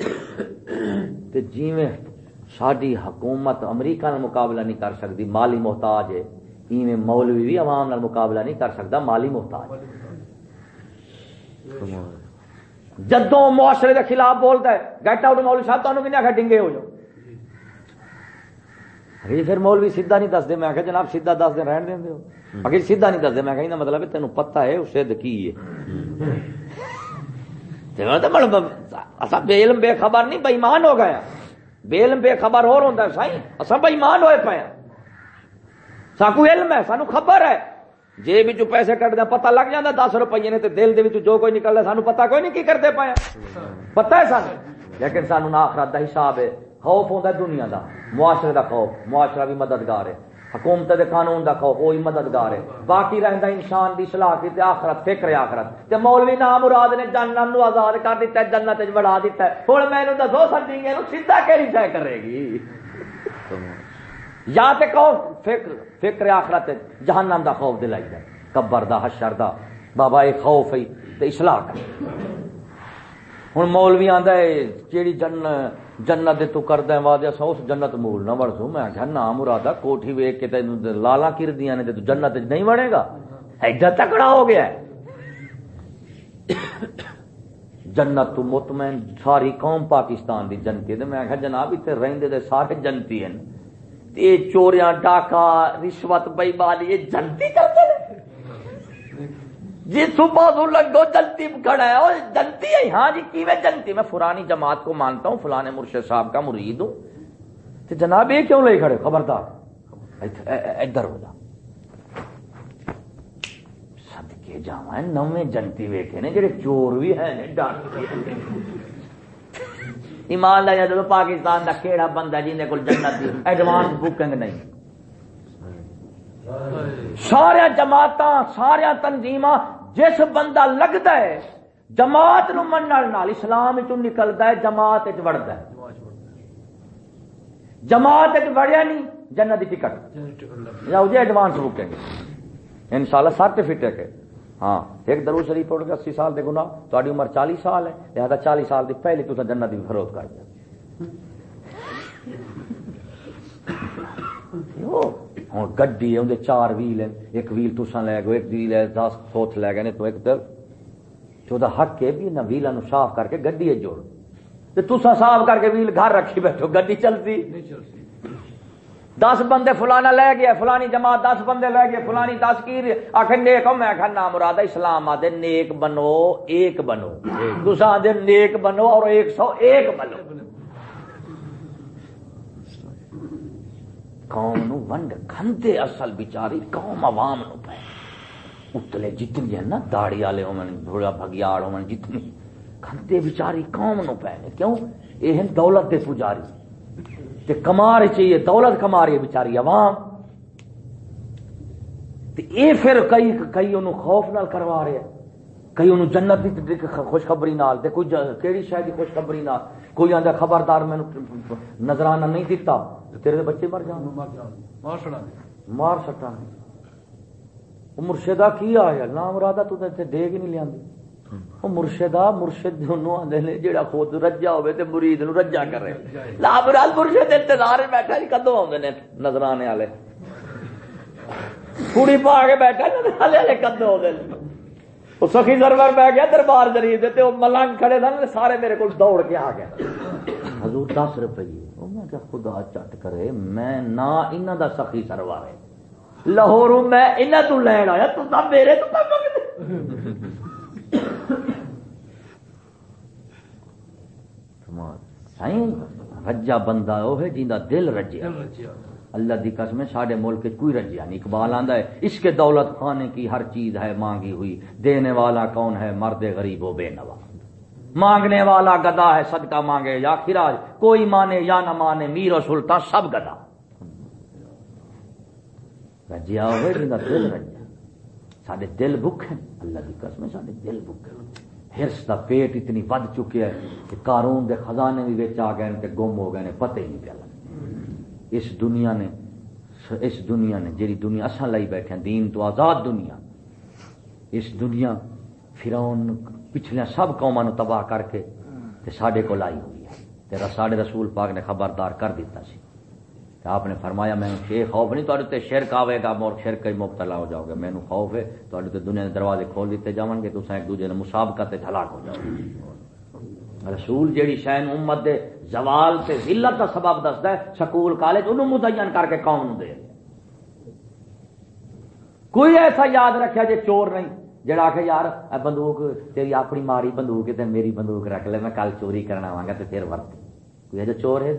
جی میں ساری حکومت امریکہ نال مقابلہ نہیں کر سکتی مالی محتاج ہے۔ ایویں مولوی بھی عوام نال مقابلہ نہیں کر سکتا مالی محتاج۔ جدو معاشرے کے خلاف بولتا ہے گیٹ آؤٹ مولوی صاحب تمہیں کن آخر ڈنگے ہو جاؤ۔ ارے پھر مولوی سیدھا نہیں دستے میں آخر جناب سیدھا دس دن رہن دیں ہو۔ اگر سیدھا نہیں دستے میں کہ مطلب ہے تینوں پتا ہے، اس کی ہے۔ بے مطلب علم بے خبر نہیں بےمان ہو گیا ہاں۔ بے علم بے خبر اور ہوتا ہے سائی اصا بےمان ہوئے پے ہاں۔ ساکو علم ہے، سانو خبر ہے۔ جی بھی جو پیسے کٹ دیا پتا لگ جاتا دس روپیے نے دل دے جو کوئی نکلتا سانو پتا کوئی نہیں کی کرتے پایا پتا ہے سانو لیکن سانو نہ آخرت کا حساب ہے، خوف ہوتا ہے دنیا دا۔ معاشرے دا خوف، معاشرہ بھی مددگار ہے۔ حکومت دے قانون دا خوف وہی مددگار ہے۔ باقی رہندا انسان دی صلاح کی آخرت، فکر ہے آخرت۔ تے مولوی نام مراد نے جنت نو آزاد کر دیتا ہے، جنت وچ بڑھا دیتا ہے۔ ہن میں نو دسو سمجھی نو سیدھا کیڑی شے کرے گی؟ یا تے کہو، فکر۔ فکر آخرت جہنم دا خوف دلائی جائے قبر دا، حشر دا، بابا اے خوف ہے، تے اصلاح کر۔ ہن مولوی آندا ہے کیڑی جنت جنت تو کردا وعدہ سو اس جنت مول نہ ورسو میں کہ نا ہاں مرادا کوٹھی ویکھ کے تے لالا کردیاں نے تے جنت نہیں وڑے گا۔ ایڈا تکڑا ہو گیا ہے۔ جنت تو مطمئن، ساری قوم پاکستان دی جنتی تے میں کہ جناب ایتھے رہندے تے سارے جنتی ہیں۔ تے چوریاں ڈاکا رشوت بے ایمانی یہ جنتی کرتے ہیں۔ جی صبح سو لگو جنتی کھڑا ہے، اور جنتی ہے۔ ہاں جی کی میں جنتی میں فرانی جماعت کو مانتا ہوں، فلانے مرشد صاحب کا مرید ہوں۔ تو جناب یہ کیوں لے کھڑے؟ خبردار۔ ادھر ہو جا۔ سدکے جا نویں جنتی ویکے نے، جڑے چور بھی ہے ایمان لا جب پاکستان کا کہڑا بندہ جن کو جنت ایڈوانس بکنگ نہیں۔ سارا جماعت سارا تنظیم جس بندہ لگتا ہے جماعت نو من اسلام نکلتا ہے جماعت وڑتا ہے۔ جماعت وڑیا نہیں جنت کی ٹکٹ۔ جاؤ جی ایڈوانس ان شاء اللہ سرٹیفکیٹ ہے۔ ہاں ایک درو شریف پڑھ کے اسی سال دے گنا تاری عمر چالیس سال ہے، لہٰذا چالیس سال دی پہلے تو جنت کی فروخت کر دیا۔ ہوں گڈی ہے چار ویل ہیں ایک ویل تسا لے گئے، ایک ویل ہے، دس سوچ لے گئے تو ایک دل۔ تو حق ہے بھی، نہ ویل صاف کر کے گڈی جوڑ۔ تسا صاف کر کے ویل گھر رکھی بیٹھو، گڈی چلتی۔ دس بندے فلانا لے گیا، فلانی جماعت دس بندے لے گئے فلانی دس کی آخر نیک میں آخر نام مراد اسلام آدھے، نیک بنو، ایک بنو۔ تسا آدھے، نیک بنو اور ایک سو ایک بنو۔ قوم نو ونڈ کھندے اصل بیچاری، قوم عوام نو پے۔ اتلے جتنی ہیں نا داڑی والے ہون بھوڑا بھگیاڑ ہون جتنی کھندے بیچاری قوم نو پے۔ کیوں؟ اے ہیں دولت دے پجاری۔ تے کمار چاہیے دولت کمار ہے بیچاری عوام۔ تے اے پھر کئی کئی انہوں خوف نال کروا رہے ہیں۔ کئی انہوں جنت دی خوشخبری نال تے کوئی کیڑی شاید خوشخبری نال۔ کوئی آدھا خبردار میں نظرانہ نہیں دیتا تیرے بچے مر جان۔ مار سٹا مرشدہ کی آیا؟ نام رادا تو ڈیگ نہیں لیا مرشدہ مرشد آدھے جہاں خود رجا تے مرید نو رجا کرے۔ لابرال مرشد انتظار بیٹھا جی کدو آدھے نظرانے والے۔ کڑی پا کے بیٹھا نظرانے والے کدو آدھے وہ سخی سرور بہ گیا دربار وہ ملنگ کھڑے تھے سارے میرے کو دوڑ کے آ گیا حضور دس روپیے میں خدا چٹ کرے میں نہ انہوں دا سخی سرور ہے۔ لاہوروں میں تو لین آیا تو میرے تو سائیں رجا بندہ وہ ہے جیندا دل رجیا اللہ دی قسم ہے ساڈے ملک کوئی رجیا نہیں اقبال آندا ہے اس کے دولت خانے کی ہر چیز ہے مانگی ہوئی دینے والا کون ہے مرد غریب و بے نوا مانگنے والا گدا ہے صدقہ مانگے یا خراج کوئی مانے یا نہ مانے میر و سلطان سب گدا رجیا ہوئے جنہ دل رجیا سارے دل بھوک ہیں اللہ کی قسم سارے دل بھوک ہرس کا پیٹ اتنی ود چکی ہے کہ قارون دے خزانے بھی بچ آ گئے تے گم ہو گئے پتہ ہی نہیں پیا اس دنیا نے، اس دنیا نے جی دنیا اصل لائی بیٹھے دین تو آزاد دنیا۔ اس دنیا فرون پچھلے سب قوما تباہ کر کے تے ساڈے کو لائی ہوئی ہے۔ تیرا ساڈے رسول پاک نے خبردار کر دیتا سی۔ کہ آپ نے فرمایا، میں شیر خوف نہیں تے شرک آئے گا مور شرک ہی مبتلا ہو جاؤ گے. مینو خوف ہے تو تے دنیا کے دروازے کھول دیتے جاؤ گے تو ایک دوسرے نے مسابقہ تے ہلاک ہو جاؤ گے۔ رسول جیڑی شین امت دے زوال تے ذلت کا سبب دستا ہے، سکول کالج انہوں متعین کر کے قوم دے۔ کوئی ایسا یاد رکھا جی چور نہیں جڑا آخ یار بندوق، تیری اپنی ماری بندوق تے میری بندوق رکھ لے، میں کل چوری کرنا آواں گا، تے پھر ورت کوئی ایسا چور ہے؟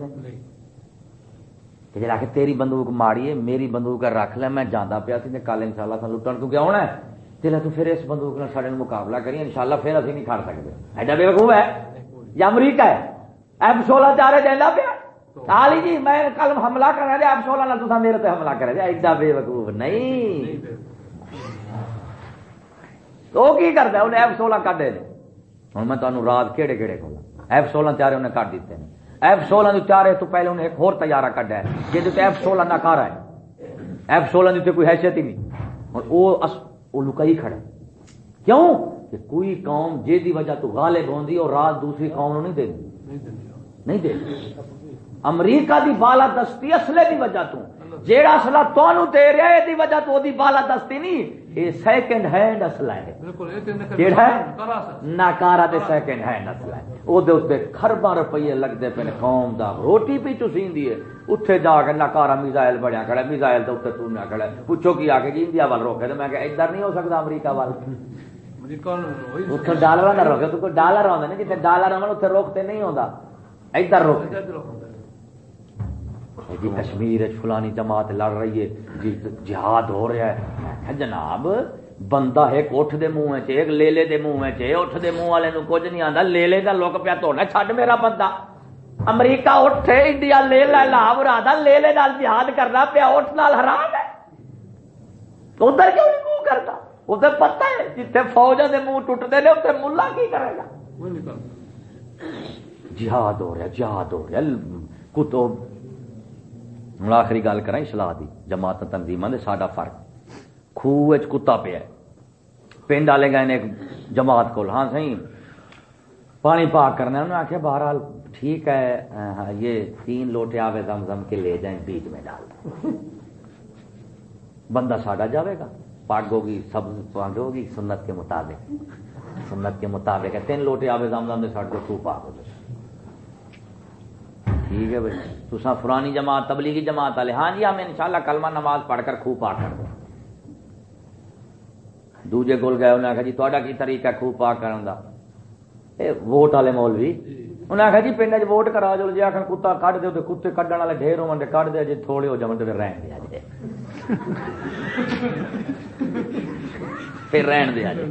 کہ جڑا کہ تیری بندوق ماڑی ہے میری بندوق رکھ لے میں جانا پیا سی کل ان شاء اللہ سن لٹن تو کیا ہونا ہے چلے تو پھر اس بندوق نے سارے مقابلہ کریے ان شاء اللہ پھر ابھی نہیں کھڑ سکتے ایڈا بے وقوف ہے یا امریکہ ہے ایف سولہ چارے دینا پیا آلی جی میں کل حملہ کرا دیا ایف سولہ نہ تو میرے تے حملہ کرا دیا ایڈا بے وقوف نہیں تو کی کرتا انہیں ایف سولہ کٹ دے ہوں میں تمہیں رات کہڑے کہڑے کھولا ایف سولہ چارے انہیں کٹ دیتے ہیں ایف سولہ جو چارے تو پہلے انہیں ایک اور تیارہ کڈا ہے۔ جی ایف سولہ ناکارا ہے۔ ایف سولہ کی کوئی حیثیت ہی نہیں۔ اور وہ وہ لکائی کھڑا کیوں؟ کہ کوئی قوم جی دی وجہ تو غالب ہوندی اور رات دوسری قوم نہیں دے نہیں دے امریکہ دی بالا دستی اصلے دی وجہ تو۔ جیڑا اصلہ تو دے رہا ہے دی وجہ تو دی بالا دستی نہیں یہ سیکنڈ ہینڈ اصلہ ہے۔ جیڑا ہے؟ ناکارا دے سیکنڈ ہینڈ اصلہ ہے۔ وہ دے اتنے خرباں روپیے لگتے پے قوم دا۔ روٹی پی چوسیندی ہے۔ اتنے جا کے ناکارا میزائل بڑیا کھڑا میزائل تو اتنے تم کھڑا پوچھو کی آ کے جی انڈیا وال روکے؟ تو میں کہ ادھر نہیں ہو سکتا امریکہ وال۔ اتنے ڈالر نہ روکے تو ڈالر آدھے نا؟ جتنے ڈالر آن اتنے روکتے نہیں ہوتا ادھر روک جی کشمیر فلانی جماعت لڑ رہی ہے جی جہاد ہو رہا ہے۔ جناب بندہ ایک اٹھ دے منہ ایک لیلے دے منہ اٹھ دے منہ والے کچھ نہیں آتا لیلے کا لوک پیا توڑنا چڈ میرا بندہ۔ امریکہ اٹھے انڈیا لے لا لاو رادا لیلے نال جہاد کرنا پیا اٹھ نال حرام ہے۔ ادھر کیوں نہیں منہ کرتا؟ ادھر پتہ ہے جتنے فوجوں کے منہ ٹوٹتے ہیں اتنے ملا کی کرے گا؟ جہاد ہو رہا جہاد ہو رہا کتو ہوں آخری گل کریں سلاح دی جماعت تنظیم ساڈا فرق خوہ کتا پیا پنڈ والے گئے ایک جماعت کو ہاں سی پانی پاک کرنا انہوں نے آخیا بہرحال ٹھیک ہے یہ تین لوٹے آوے زم زم کے لے جائیں بیچ میں ڈال بندہ ساڈا جاوے گا پاگ ہوگی سب پاگ ہوگی سنت کے مطابق سنت کے مطابق ہے تین لوٹے آوے زم زم ساڈ کو تو پاک ہو جائے ٹھیک ہے بھائی۔ تو پرانی جماعت تبلیغی جماعت والے۔ ہاں جی ہم انشاءاللہ کلمہ نماز پڑھ کر خوب پاک کر دیں۔ دوجے کول گئے انہیں آخیا جی تا کی طریقہ خوب پاک کرنے کا ووٹ والے مولوی۔ انہیں آخیا جی پنڈ چ ووٹ کرا جو جی آخر کتا کھ دو کتے کھڈن والے ڈھیر ہو کھ دے جی تھوڑے ہو جان تو پھر رہن دیا جی پھر رہن دیا جی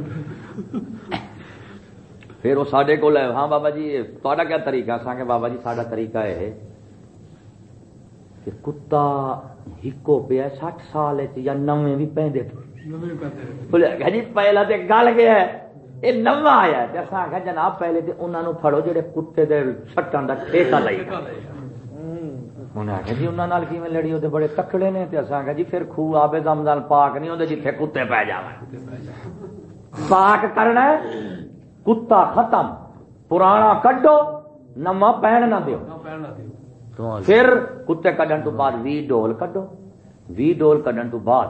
پھر وہ سارے کو ہاں بابا جی تا کیا طریقہ؟ کہ بابا جی سارا طریقہ یہ کہ کتا ہکو پیا سٹھ سال یا نویں بھی پہ جی پہلا تو گل گیا یہ نواں آیا آخیا جناب پہلے تو انہوں پڑو جہے کتے دے سٹان کا ٹھیکا لائی انہیں آخیا جی انہوں لڑی؟ وہ بڑے تکڑے نے اصا آخیا جی پھر خوہ آبے دمدان پاک نہیں ہوتے جیتے کتے پی جا پاک کرنا کتا ختم پرانا کڈو نواں پہن نہ دیو۔ پھر کتے کڈن تو بعد بھی ڈول کڈو۔ بھی ڈول کڈن تو بعد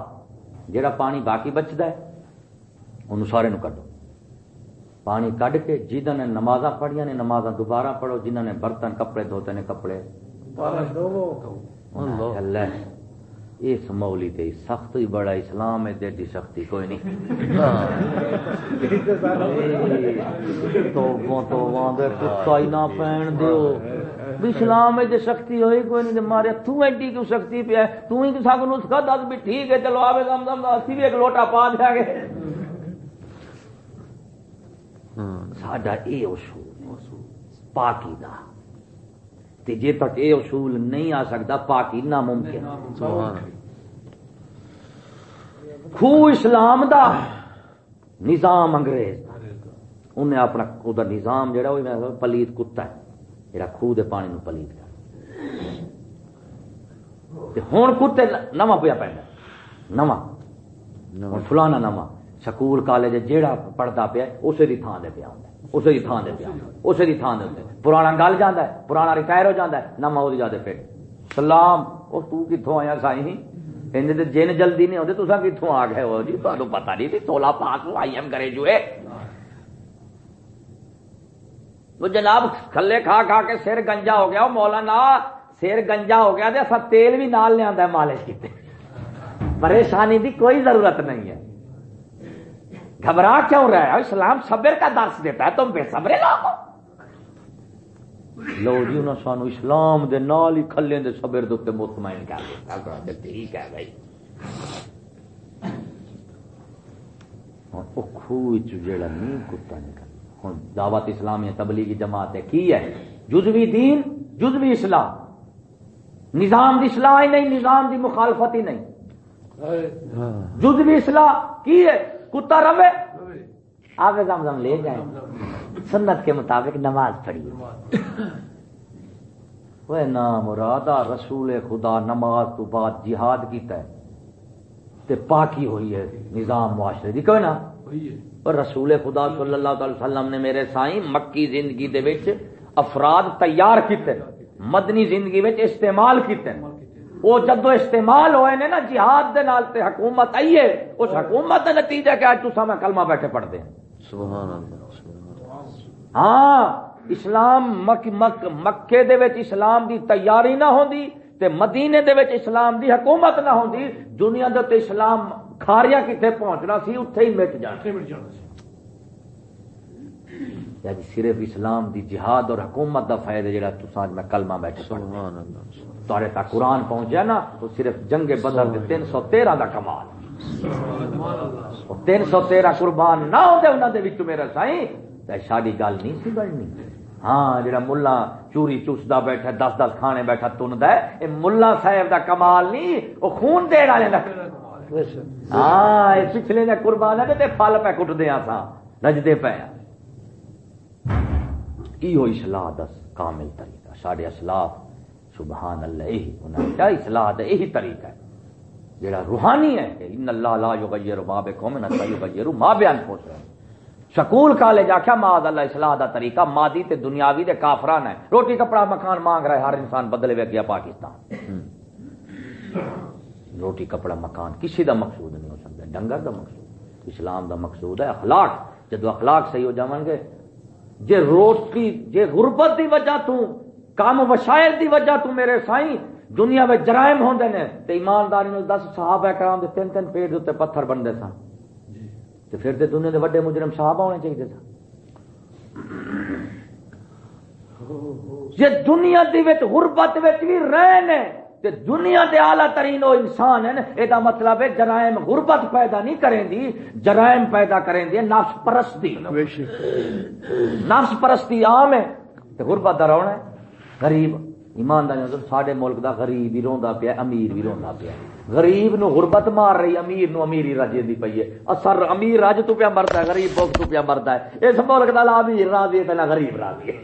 جڑا پانی باقی بچتا ہے انہوں سارے نو کڈو۔ پانی کڈ کے جنہوں نے نماز پڑھیا نے نماز دوبارہ پڑھو جنہوں نے برتن کپڑے دھوتے نے کپڑے۔ اس مولی تے سخت ہی بڑا اسلام ہے تے سختی کوئی نہیں۔ تو تو واندے کتا ہی نہ پہن دیو۔ بھی اسلام ہے سختی ہوئی کوئی نہیں مارے تو ایڈی کیوں سختی پہ ہے؟ تو ہی کسا کو نسخہ دس بھی ٹھیک ہے چلو آوے دم دم اسی بھی ایک لوٹا پا دیا گے۔ ساڈا اے اصول پاکی دا تے جے تک اے اصول نہیں آ سکتا پاکی ناممکن خو اسلام دا نظام انگریز دا۔ انہیں اپنا ادھر نظام جڑا وہ پلیت کتا ہے۔ جڑا خوہ دے پانی نو پلیت کر۔ ہوں کتے نواں پیا پہ نواں۔ فلانا نواں۔ سکول کالج جیڑا پڑھتا پیا اسی کی تھان دے پیا اسی کی تھان دے پیا کی تھان دے پرانا گل جانا ہے، پرانا ریٹائر ہو جاتا ہے۔ نواں وہ جاتے پھر۔ سلام وہ تو آیا سائی؟ انج جن جلدی نہیں آتے تو کتوں آ گئے ہو جی تمہیں پتا نہیں تولا پاس آئی ایم کرے جو وہ جناب کھلے کھا کھا کے سر گنجا ہو گیا، وہ مولانا سر گنجا ہو گیا سب تیل بھی نال لیا مالش کی پریشانی دی کوئی ضرورت نہیں ہے۔ گھبرا کیوں رہا ہے اسلام صبر کا درس دیتا ہے تم بے صبرے لوگ لو جی انہوں سانو اسلام دے نال ہی کھلے دے صبر دے مطمئن کر دیتا ٹھیک ہے بھائی۔ خوہ جڑا نہیں کتا نکل ہوں دعوت اسلامی تبلیغی جماعت ہے کی ہے؟ جزوی دین جزوی اسلام نظام دی اصلاح ہی نہیں نظام دی مخالفت ہی نہیں۔ جزوی اصلاح کی ہے؟ کتا روے آگے زم زم لے جائیں۔ سنت کے مطابق نماز پڑھی۔ وہ نام مرادہ رسول خدا نماز تو بعد جہاد کیتا ہے۔ تے پاکی ہوئی ہے نظام معاشرے دی کوئی نا اور رسول خدا صلی اللہ علیہ وسلم نے میرے سائیں مکی زندگی دے وچ افراد تیار کیتے مدنی زندگی وچ استعمال کیتے۔ وہ جدو استعمال ہوئے نے نا جہاد دے نال تے حکومت آئیے اس حکومت دے نتیجہ کہ آج تو میں کلمہ بیٹھے پڑھ دیں سبحان اللہ ہاں اسلام مک مک مکے دے وچ اسلام دی تیاری نہ ہوندی تے مدینے دے وچ اسلام دی حکومت نہ ہوندی دنیا دے تے اسلام کھاریا کتنے پہنچنا سی اتنے ہی مٹ جانا جی صرف اسلام دی جہاد اور حکومت دا فائدہ جڑا تسان میں کلمہ بیٹھے تارے تا قرآن پہنچا نا، تو صرف جنگ بدر دے تین سو تیرہ دا کمال۔ تین سو تیرہ قربان نہ ہوتے انہوں دے وچ میرا سائیں ساری گل نہیں سی بڑھنی۔ ہاں جڑا ملا چوری چوسدا بیٹھا، دس دس کھانے بیٹھا تن دے ملا صاحب دا کمال نہیں وہ خون ہاں، دے والے ہاں پچھلے نے قربان ہے پل پہ کٹ دیا ہاں سا رجدے پے یہ اصلاح دس، کامل طریقہ سارے اسلاف۔ سبحان اللہ یہی انہیں کیا اصلاح دا یہی طریقہ ہے۔ جڑا روحانی ہے کہ ان اللہ لا یغیر ما بقوم نہ یغیر ما بانفسهم رہے سکول کالج آخیا ماد اللہ اصلاح دا طریقہ، مادی تے دنیاوی دے کافران ہے روٹی کپڑا مکان مانگ رہا ہے ہر انسان بدلے وے گیا پاکستان۔ روٹی کپڑا مکان کسی دا مقصود نہیں ہو سکتا، ڈنگر دا مقصود۔ اسلام دا مقصود ہے اخلاق۔ جدو اخلاق صحیح ہو جاؤں گے، جے روٹی، جے غربت دی وجہ تو کام وشائر دی وجہ تو میرے سائیں دنیا میں جرائم ہوندے نے تے ایمانداری نے دس صحابہ کرام دے تین تین پیٹ دے پتھر بندے سن۔ تے پھر تے دنیا دے وڈے مجرم صحابہ ہونے چاہیے تھا جے دنیا دی وچ غربت وچ بھی رہے نے تے دنیا دے اعلی ترین وہ انسان ہیں اے دا مطلب ہے جرائم غربت پیدا نہیں کریں دی جرائم پیدا کریں دی نفس پرستی۔ نفس پرستی عام ہے تے غربت دا رونا ہے۔ غریب ایمانداری ساڈے ملک دا غریب ہی روندا پیا، امیر بھی روندا پیا۔ غریب نو غربت مار رہی، امیر نو امیری رج دی پئی ہے۔ اثر امیر رج تو پیا مردا ہے، غریب بوک تو پیا مردا ہے۔ اس ملک دا لا امیر راضی ہے تے غریب راضی ہے۔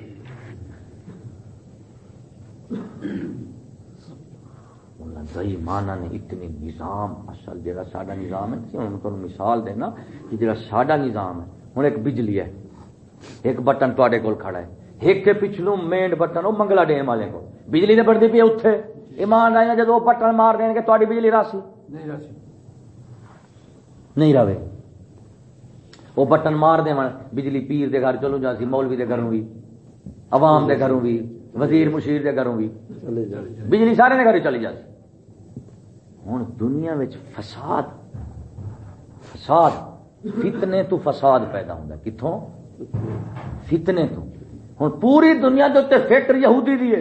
صحیح مانا نے اتنے نظام، اصل جہاں ساڈا نظام ہے مثال دینا کہ جہاں ساڈا نظام ہے ہوں ایک بجلی ہے۔ ایک بٹن تے کول کھڑا ہے۔ ایک کے پچھلو مین بٹن وہ منگلا ڈیم والے کو۔ بجلی نے بڑھتی پی اتنے ایمان آئی جب وہ بٹن مار دیں گے تاری بجلی راسی؟ نہیں رہے وہ بٹن مار دے بجلی پیر دے گھر چلو جا سی مولوی دے گھروں بھی عوام دے گھروں بھی وزیر مشیر دے گھروں بھی بجلی سارے دے گھر چلی جاتی۔ ہوں دنیا فساد فساد فتنے تو فساد پیدا ہوتا کتوں فتنے تو۔ ہوں۔ پوری دنیا کے اتنے فیکٹر یہودی دی ہے۔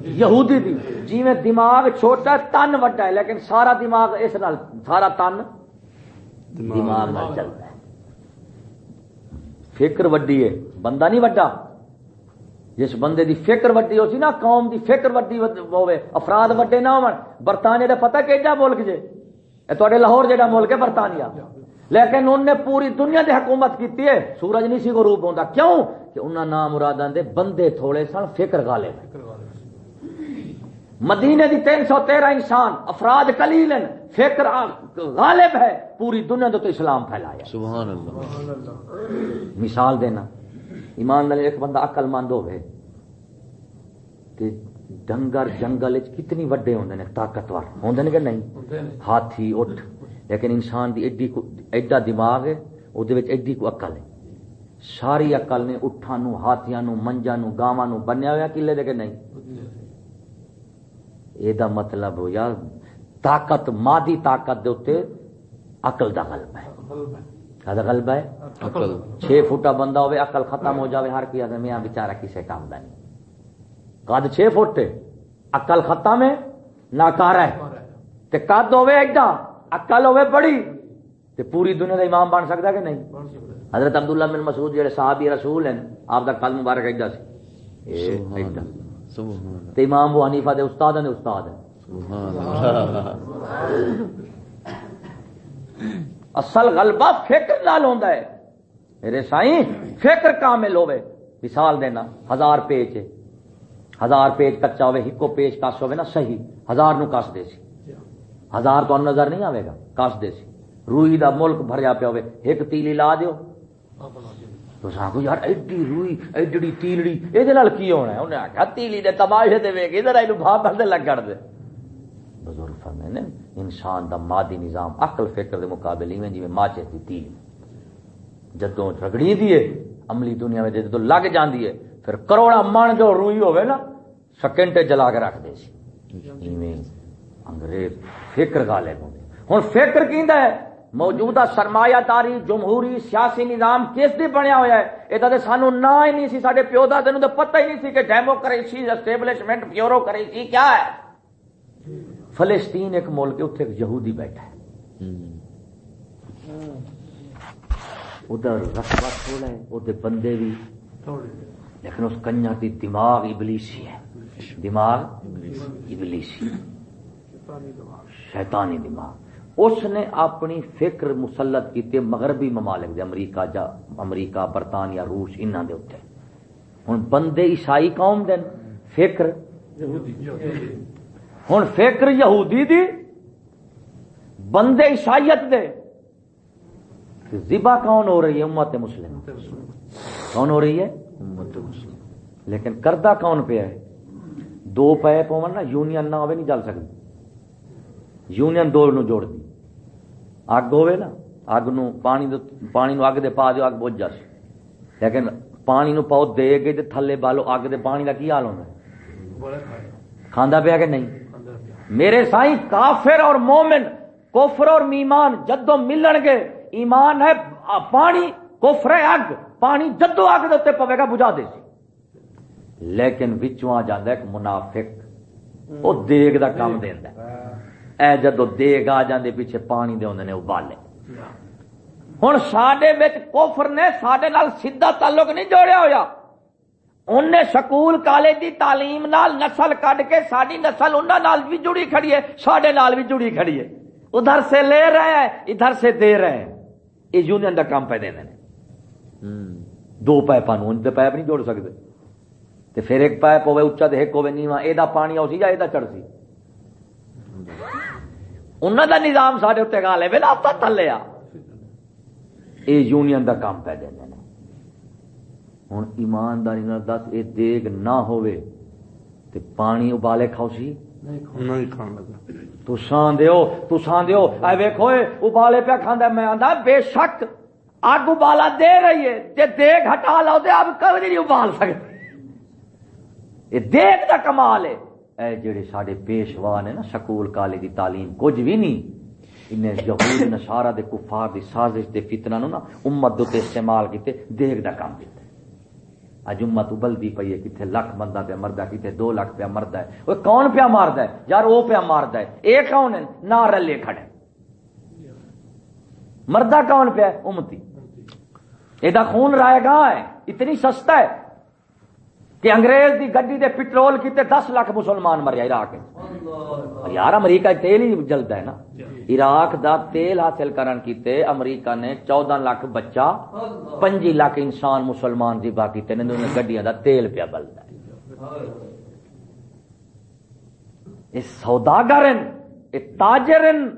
یہودی دی۔ جی میں دماغ چھوٹا تن وڈا ہے، لیکن سارا دماغ اس نال، سارا تن دماغ نال چلتا ہے۔ فکر وڈی ہے۔ بندہ نہیں وڈا۔ جس بندے دی فکر وڈی ہو سی نا، قوم دی فکر وڈی ہوے افراد وڈے نہ ہون۔ برطانیہ دا پتہ کیڈا ملک جے؟ اے تواڈے لاہور جیڑا ملک ہے، برطانیہ۔ لیکن انہوں نے پوری دنیا دی حکومت کیتی ہے۔ سورج نہیں سی غروب ہوندا۔ کیوں؟ کہ انہاں نام مراداں دے بندے تھوڑے سن فکر غالب مدینے دی تین سو تیرہ انسان افراد کلیل ہیں فکر غالب ہے۔ پوری دنیا تو اسلام پھیلایا۔ سبحان اللہ۔ مثال دینا۔ ایمان نال ایک بندہ عقل مند ہوئے کہ ڈنگر جنگل وچ کتنی وڈے ہوندے نے طاقتور۔ ہوندے نے کہ نہیں؟ ہاتھی اٹھ۔ لیکن انسان دی ایڈی ایڈا دماغ ہے وچ ایڈی کو عقل ہے۔ ساری عقل نے اٹھاں نو ہاتھیاں نو منجاں نو گاواں نو بنیا ہوا قلعے دے کہ نہیں؟ یہ دا مطلب ہو یا طاقت مادی طاقت دے اوتے عقل دا غلبہ ہے۔ غلبہ ہے؟ چھ فٹا بندہ ہوئے عقل ختم ہو جاوے ہر کوئی آدمی بیچارہ کسے کام دا نہیں۔ قد چھ فٹ عقل ختم ہے ناکار ہے۔ تے قد ہوئے ایڈا عقل ہوئے بڑی تے پوری دنیا دا امام بن سکتا کہ نہیں؟ حضرت عبداللہ بن مسعود جڑے صحابی رسول ہیں آپ دا قد مبارک ایڈا سی۔ اے ایڈا سبحان اللہ۔ تے امام ابو حنیفہ دے استاد ہیں استاد ہیں۔ سبحان اللہ۔ اصل غلبہ فکر نال ہوندا ہے۔ میرے سائیں فکر کامل ہوے مثال دینا ہزار پیج ہے۔ ہزار پیج کچا ہوے ہکو پیج کس ہوے نا صحیح۔ ہزار نو کس دے سی۔ ہزار تو نظر نہیں آئے گا۔ کس دے سی روئی دا ملک بھریا پیا ہوے۔ ایک تیلی لا دیو۔ تو ساکو یار ایڈی روئی، ایڈی تیلڑی یہ کی ہونا ہے؟ انہیں آخیا تیلی دے تماشے دے ویگ ادھر اینو بھا بندے لگ کر دے۔ بزرگ فرمے نے، انسان دا مادی نظام عقل فکر دے مقابلے میں جی ماچے دی تیل۔ جدوں رگڑی دیے عملی دنیا میں جدوں لگ جاندی ہے، پھر کروڑا من جو روئی ہوئے نا سیکنڈ جلا کے رکھ دے سی۔ انگریز فکر غالب ہوندے ہن فکر کیندا ہے؟ موجودہ سرمایہ داری، جمہوری سیاسی نظام کس دی بنیا ہویا ہے؟ یہ تو سانو نہ ہی نہیں سی سارے پیو دادے نوں تو پتہ ہی نہیں سی کہ ڈیموکریسی اسٹیبلشمنٹ بیورو کریسی کیا ہے۔ فلسطین ایک ملک ہے اتنے ایک یہودی بیٹھا ہے۔ ادھر رقبہ تھوڑا ہے ادھر بندے بھی۔ لیکن اس کنیا کی دماغ ابلیسی ہے۔ دماغ ابلیسی۔ شیطانی دماغ۔ اس نے اپنی فکر مسلط کی مغربی ممالک دے امریکہ جا امریکہ برطانیہ روس انہوں دے اتنے ہوں بندے عیسائی قوم دن فکر۔ ہوں فکر یہودی دی بندے عیسائیت دے۔ ذبا کون ہو رہی ہے امت مسلم کون ہو رہی ہے؟ امت مسلم لیکن کردہ کون پہ ہے؟ دو پے پو نا یونین نہ ہوئے نہیں چل سکتی یونین دو نو جوڑ دی اگ ہوئے نا اگ نو پانی دو پانی نو اگ دے پا دیو اگ بوجھ جاس لیکن پانی نو پاؤ دے گئے تے تھلے بالو اگ دے پانی کا کی حال ہونا ہے کھاندا پیا کہ نہیں میرے سائیں کافر اور مومن کفر اور میمان جدو ملن گے ایمان ہے پانی کفر ہے اگ پانی جدو اگ دے اتنے پوے گا بجھا دے سی لیکن وچوں آ جاتا ایک منافق وہ دیگ دا کام دینا اے جدو دیگ آ جاندے پیچھے پانی دے ہوندے نے ابالے ہن ساڈے وچ کفر نے ساڈے نال سیدھا تعلق نہیں جوڑیا ہویا۔ انہیں سکول، کالج دی تعلیم نال نسل کڈ کے ساری نسل انہاں نال بھی جڑی کھڑی ہے، ساڈے نال بھی جڑی کھڑی ہے۔ ادھر سے لے رہے ہیں، ادھر سے دے رہے ہیں۔ یہ یونین دا کام پہ دے دیں دو پائپاں نو ان تے پائپ نہیں جوڑ سکتے تے پھر ایک پائپ ہوے اچا تے ایک ہوے نیواں اے دا پانی آؤ سی یا اے دا چڑھ سی انہاں دا نظام ساڈے اوتے گال ہے ویلا آپ تھلے آ۔ اے یونین دا کام پہ دیں ہوں ایمانداری نال دس اے دیگ نہ ہوئے تے پانی ابالے کھاؤ سی۔ نہیں کھان لگا تو سان دیو تو سان دیو۔ اے ویکھو اے ابالے پہ کھاندا میں آندا بے شک اگ ابالا دے رہی ہے۔ جے دیگ ہٹا لو تے اب کبھی نہیں ابال سکتے یہ دیگ دا کمال ہے۔ اے جڑے ساڈے پیشوا نے نا، سکول کالج دی تعلیم کچھ بھی نہیں۔ انہیں یہود نصارا دے کفار دی سازش دے فتنہ نو نا امت دے استعمال کیتے دیکھ دا کام دیتے اج امت ابلدی پئی ہے کتنے لکھ بندہ پہ مرد ہے کتنے دو لاکھ پہ مرد ہے۔ وہ کون پیا مارد ہے؟ یار وہ پیا مارد ہے۔ اے کون ہے؟ نہ رلے کھڑے۔ مردہ کون پیا ہے؟ امتی۔ یہ خون رائے گا ہے، اتنی سستا ہے۔ کہ انگریز دی گڈی دے پٹرول کیتے دس لاکھ مسلمان مریا عراق یار امریکہ تیل ہی جلتا ہے نا۔ عراق دا تیل حاصل کرن کیتے امریکہ نے چودہ لاکھ بچہ پنجی لاکھ انسان مسلمان دی باقی تین گڈیاں دا تیل پیا بلتا ہے۔ یہ سوداگرن یہ تاجرن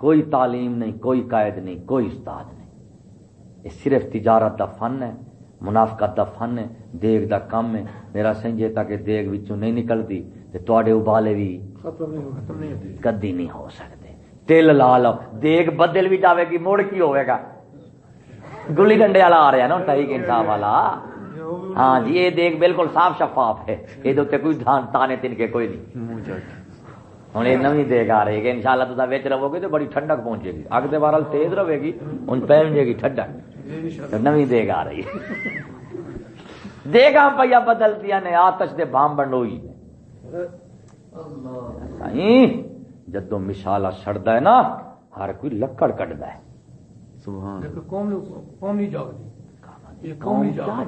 کوئی تعلیم نہیں کوئی قائد نہیں کوئی استاد نہیں۔ یہ صرف تجارت دا فن ہے۔ منافقت دا فن ہے دیگ دا کم ہے۔ میرا سنجے تک دیگ وچوں نہیں نکلتی تے تواڈے ابالے بھی کدی نہیں ہو سکتے۔ تیل لا لو۔ دیگ بدل بھی جاوے گی مڑ کی ہوئے گا۔ گلی ڈنڈے والا آ رہا ہے نا تحریک انصاف والا۔ ہاں جی یہ دیکھ بالکل صاف شفاف ہے۔ یہ کوئی تانے تن کے کوئی نہیں۔ ہوں یہ نوی دیگ آ رہی ہے ان شاء اللہ تصا رہو گے تو بڑی ٹھنڈک پہنچے گی۔ اگ دے بارل تیز رہے گی ہوں پہنچے گی ٹھنڈک۔ نوی دیگ آ رہی ہے۔ دیگا پہ بدلتی نے آتش دے بام بنڈوئی جدو مشالا سڑتا ہے نا ہر کوئی لکڑ کٹتا ہے۔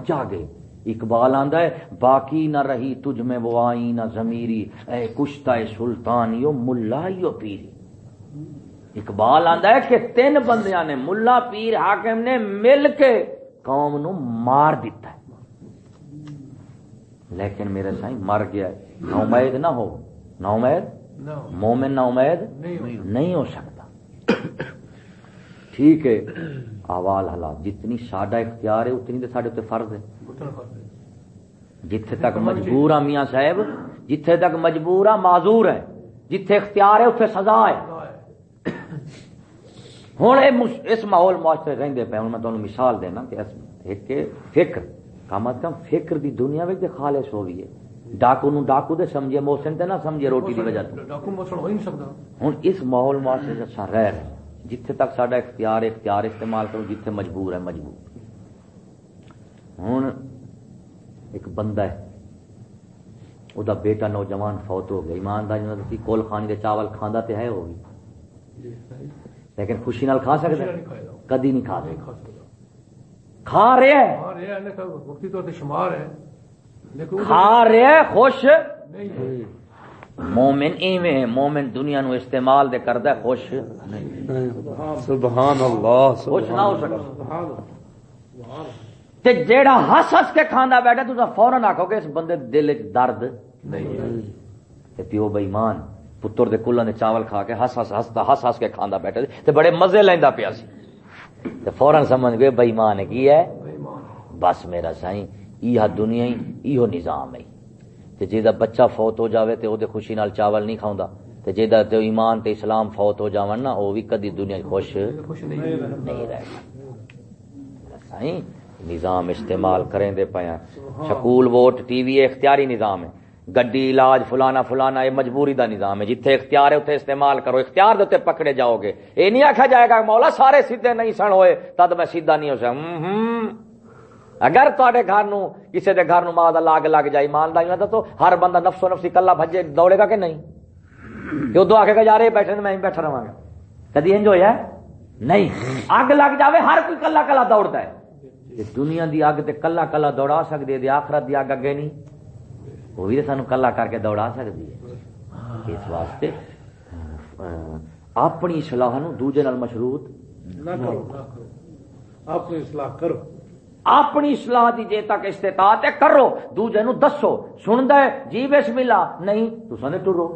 جاگے؟ اقبال آندا ہے باقی نہ رہی تجھ میں وہ آئی نہ زمیری۔ اے کشتا سلطان یو ملا یو پیری۔ اقبال آندا ہے کہ تین بندیاں نے ملا پیر حاکم نے مل کے قوم نو مار دیتا ہے۔ لیکن میرے سائیں مر گیا ہے۔ نہ امید نہ ہو۔ نہ امید مومن نہ امید نہیں ہو سکتا۔ ٹھیک ہے۔ آوال حالات جتنی ساڈا اختیار ہے اتنی تو سارے فرض ہے۔ جتھے تک مجبور ہاں میاں صاحب جتھے تک مجبور ہاں معذور ہے جتھے اختیار ہے اتنے سزا ہے۔ ہوں اس ماحول معاشرے رہتے پے ہوں میں تمہیں مثال دینا کہ ایک فکر کم از کم فکر دی دنیا میں خالص ہو گئی ہے ڈاکو نو ڈاکو دے سمجھے محسن تے نہ سمجھے روٹی دی وجہ ہوں اس ماحول معاشرے سے رہ رہے جتھے تک سڈا اختیار اختیار استعمال کرو جتھے مجبور ہے مجبور۔ ہوں ایک بندہ ہے وہ بیٹا نوجوان فوت ہو گیا۔ ایماندار کول خانی دے چاول کھانا تو ہے بھی۔ لیکن خوشی نال کھا سکتے کدی نہیں کھا سکتے کھا رہے کھا رہے خوش؟ مومن ایویں ہے مومن دنیا نو استعمال دے کردا خوش؟ سبحان اللہ خوش نہ ہو سکتا۔ تے جیڑا ہس ہس کے کھانا بیٹھا تو فورن آکھو کہ اس بندے دل وچ درد نہیں۔ تے پیو بے ایمان۔ پتر دے کلوں نے چاول کھا کے ہس ہس ہستا ہس ہس کے کھاندا بیٹھا تے بڑے مزے لیندا پیا سی۔ تے فورن سمجھ گئے بے ایمان کی ہے؟ بس میرا سائیں یہ دنیا ہی، ایہو نظام ہے۔ تے جیدا بچہ فوت ہو جاوے تے او دے خوشی نال چاول نہیں کھاوندا تے جیدا تے ایمان تے اسلام فوت ہو جاون نا، او بھی کدی دنیا خوش نہیں رہے سائیں، نظام استعمال کریں دے پیا ہاں۔ سکول ووٹ، ٹی وی اختیاری نظام ہے۔ گڈی، علاج فلانا فلانا، یہ مجبوری دا نظام ہے۔ جتھے اختیار ہے اتنے استعمال کرو۔ اختیار دے پکڑے جاؤ گے۔ یہ نہیں آخیا جائے گا مولا سارے سیدھے نہیں سن ہوئے تد میں سیدھا نہیں ہو سکتا اگر تے گھر نو کسی دے گھر نو ماں دا لاگ لگ جائے، ایمانداری تو ہر بندہ نفسو نفسی کلا بھجے دوڑے گا کہ نہیں؟ کہ ادو آ کے یار بیٹھے میں بیٹھا رہا گا۔ کدی انج ہوا نہیں۔ اگ لگ جاوے، ہر کوئی کلا کلا دوڑتا ہے۔ دنیا دی اگ تے کلا کلا دوڑا سکتی آخرت دی اگ اگے نہیں۔ وہ بھی سانو کلا کر کے دوڑا سکتی ہے اس واسطے اپنی سلاح دوجے نال مشروط اپنی سلاح کرو اپنی سلاح دی جے تک استطاعت ہے کرو دوجے نو دسو سن دے جی بس ملا نہیں تو سنے ٹرو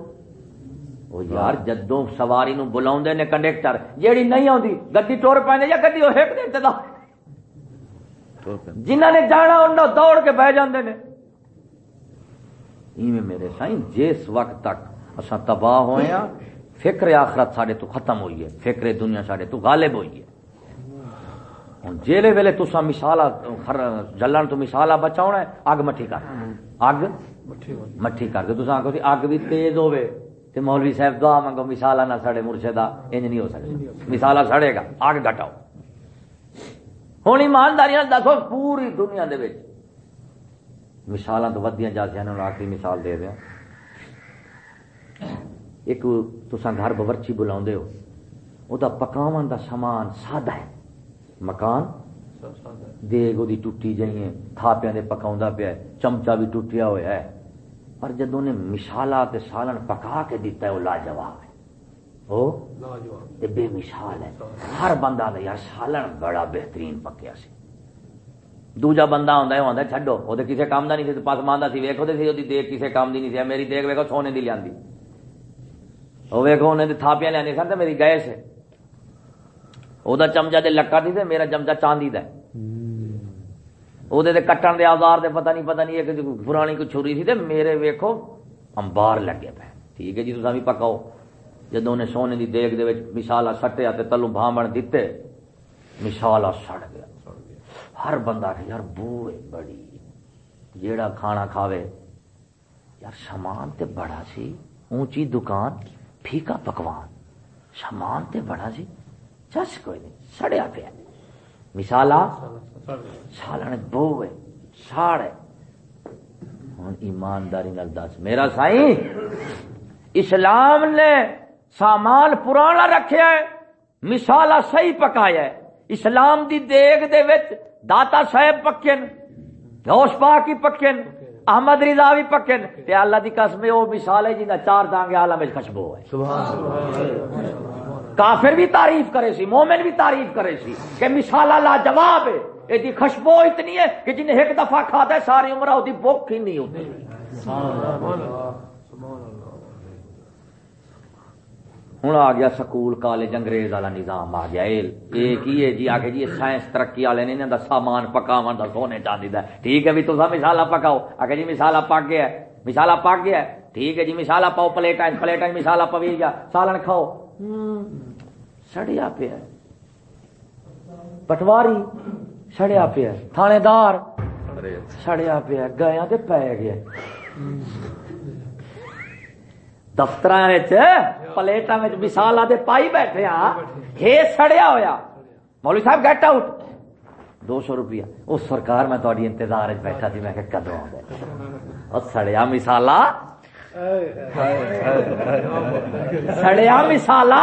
وہ یار جدوں سواری نو بلاؤں نے کنڈیکٹر جیڑی نہیں آتی گی ٹور پہ یا گی وہ ایک دن جنہ نے جانا انہوں دوڑ کے بہ جاندے نے ایویں میرے سائیں جس وقت تک اصا تباہ ہوئے ہیں فکر آخرت ساڈے تو ختم ہوئی ہے فکر دنیا ساڈے تو غالب ہوئی ہے۔ ہوں جیلے ویلے تسا مثالا جلن تو مثالا بچاؤنا ہے اگ مٹھی کر۔ اگ مٹھی کر۔ دے تسا آخو سی اگ بھی تیز ہوے تے مولوی صاحب دعا منگو مثالا نہ سڑے مرشدہ انج نہیں ہو سکتا مثالا سڑے گا اگ گٹاؤ ہوں ایمانداری دسو پوری دنیا دے وچ۔ مثالاں تو ودیاں جا انہوں نے آخری مثال دے دیا ایک تسا گھر باورچی بلاؤندے ہو وہ پکاون دا سامان سادہ ہے مکان دیگ وہ ٹوٹی جائیں تھاپیاں دے پکاوندا پیا ہے چمچا بھی ٹوٹیا ہوا ہے پر جدوں نے مشالا تے سالن پکا کے دیتا ہے وہ لاجواب ہے بے مثال ہے ہر بندہ یار سالن بڑا بہترین پکیا سی دوجا بندہ ہوندا ہے ہوندا ہے چھڈو او تے کام دا نہیں سی پاس سی ویکھو سی اودی دیگ کسے کام دی نہیں میری دیگ ویکھو سونے دی لیاندی او انہیں تے تھاپیاں لیاندی سن میری گئے سے چمچا تے لکا دی میرا چمچا چاندی دا ہے وہ کٹن دے آزار دے پتہ نہیں پتہ نہیں ایک پرانی کوئی چھری سی میرے ویکھو امبار لگے پے ٹھیک ہے جی تسا بھی پکاؤ جدو نے سونے دی دیگ دے سٹیا تلو بھامن دتے مشالا سڑ گیا ہر بندہ کہ یار بو ہے بڑی، جیڑا کھانا کھاوے۔ یار سامان تے بڑا سی، اونچی دکان، پھیکا پکوان۔ سامان تے بڑا سی، چس کوئی نہیں، سڑیا پیا۔ مثالا، سالن بو ہے ساڑ ہے ہوں ایمانداری نال دس۔ میرا سائیں اسلام نے سامان پرانا رکھیا ہے، مثالا صحیح پکایا ہے۔ اسلام دی دیگ دے وچ داتا صاحب پکن غوث پاک کی پکن احمد رضا بھی پکن تے اللہ دی قسم او مثال ہے جنہ چار دانگے عالم وچ خوشبو ہے۔ سبحان اللہ۔ کافر بھی تعریف کرے سی مومن بھی تعریف کرے سی کہ مثالا لا جواب ہے یہ خوشبو اتنی ہے کہ جنہیں ایک دفعہ کھاتا ہے ساری عمر وہ بک ہی نہیں ہوتی۔ ہوں آ گیا سکول کالج انگریز والا نظام آ گیا۔ ہے جی؟ آ کے جی سائنس ترقی والے نے دا سامان پکاو دا سونے چاندی دا ٹھیک ہے بھی تو مثالا پکاؤ۔ آ کے جی مثالا پک گیا مثالا پک گیا ٹھیک ہے جی مثالا پاؤ۔ پلیٹا پلیٹا مثالا پوی گیا۔ سالن کھاؤ۔ سڑیا پیا پٹواری سڑیا پیا تھانے دار سڑیا پیا گیا پی گیا۔ دفتر پلیٹا مثال آدھے پائی بیٹھے ہاں سڑیا ہوا مولوی صاحب گیٹ آؤٹ دو سو روپیہ اس سرکار میں تاری انتظار بیٹھا تھی میں کدو آ سڑیا مثالا سڑیا مثالا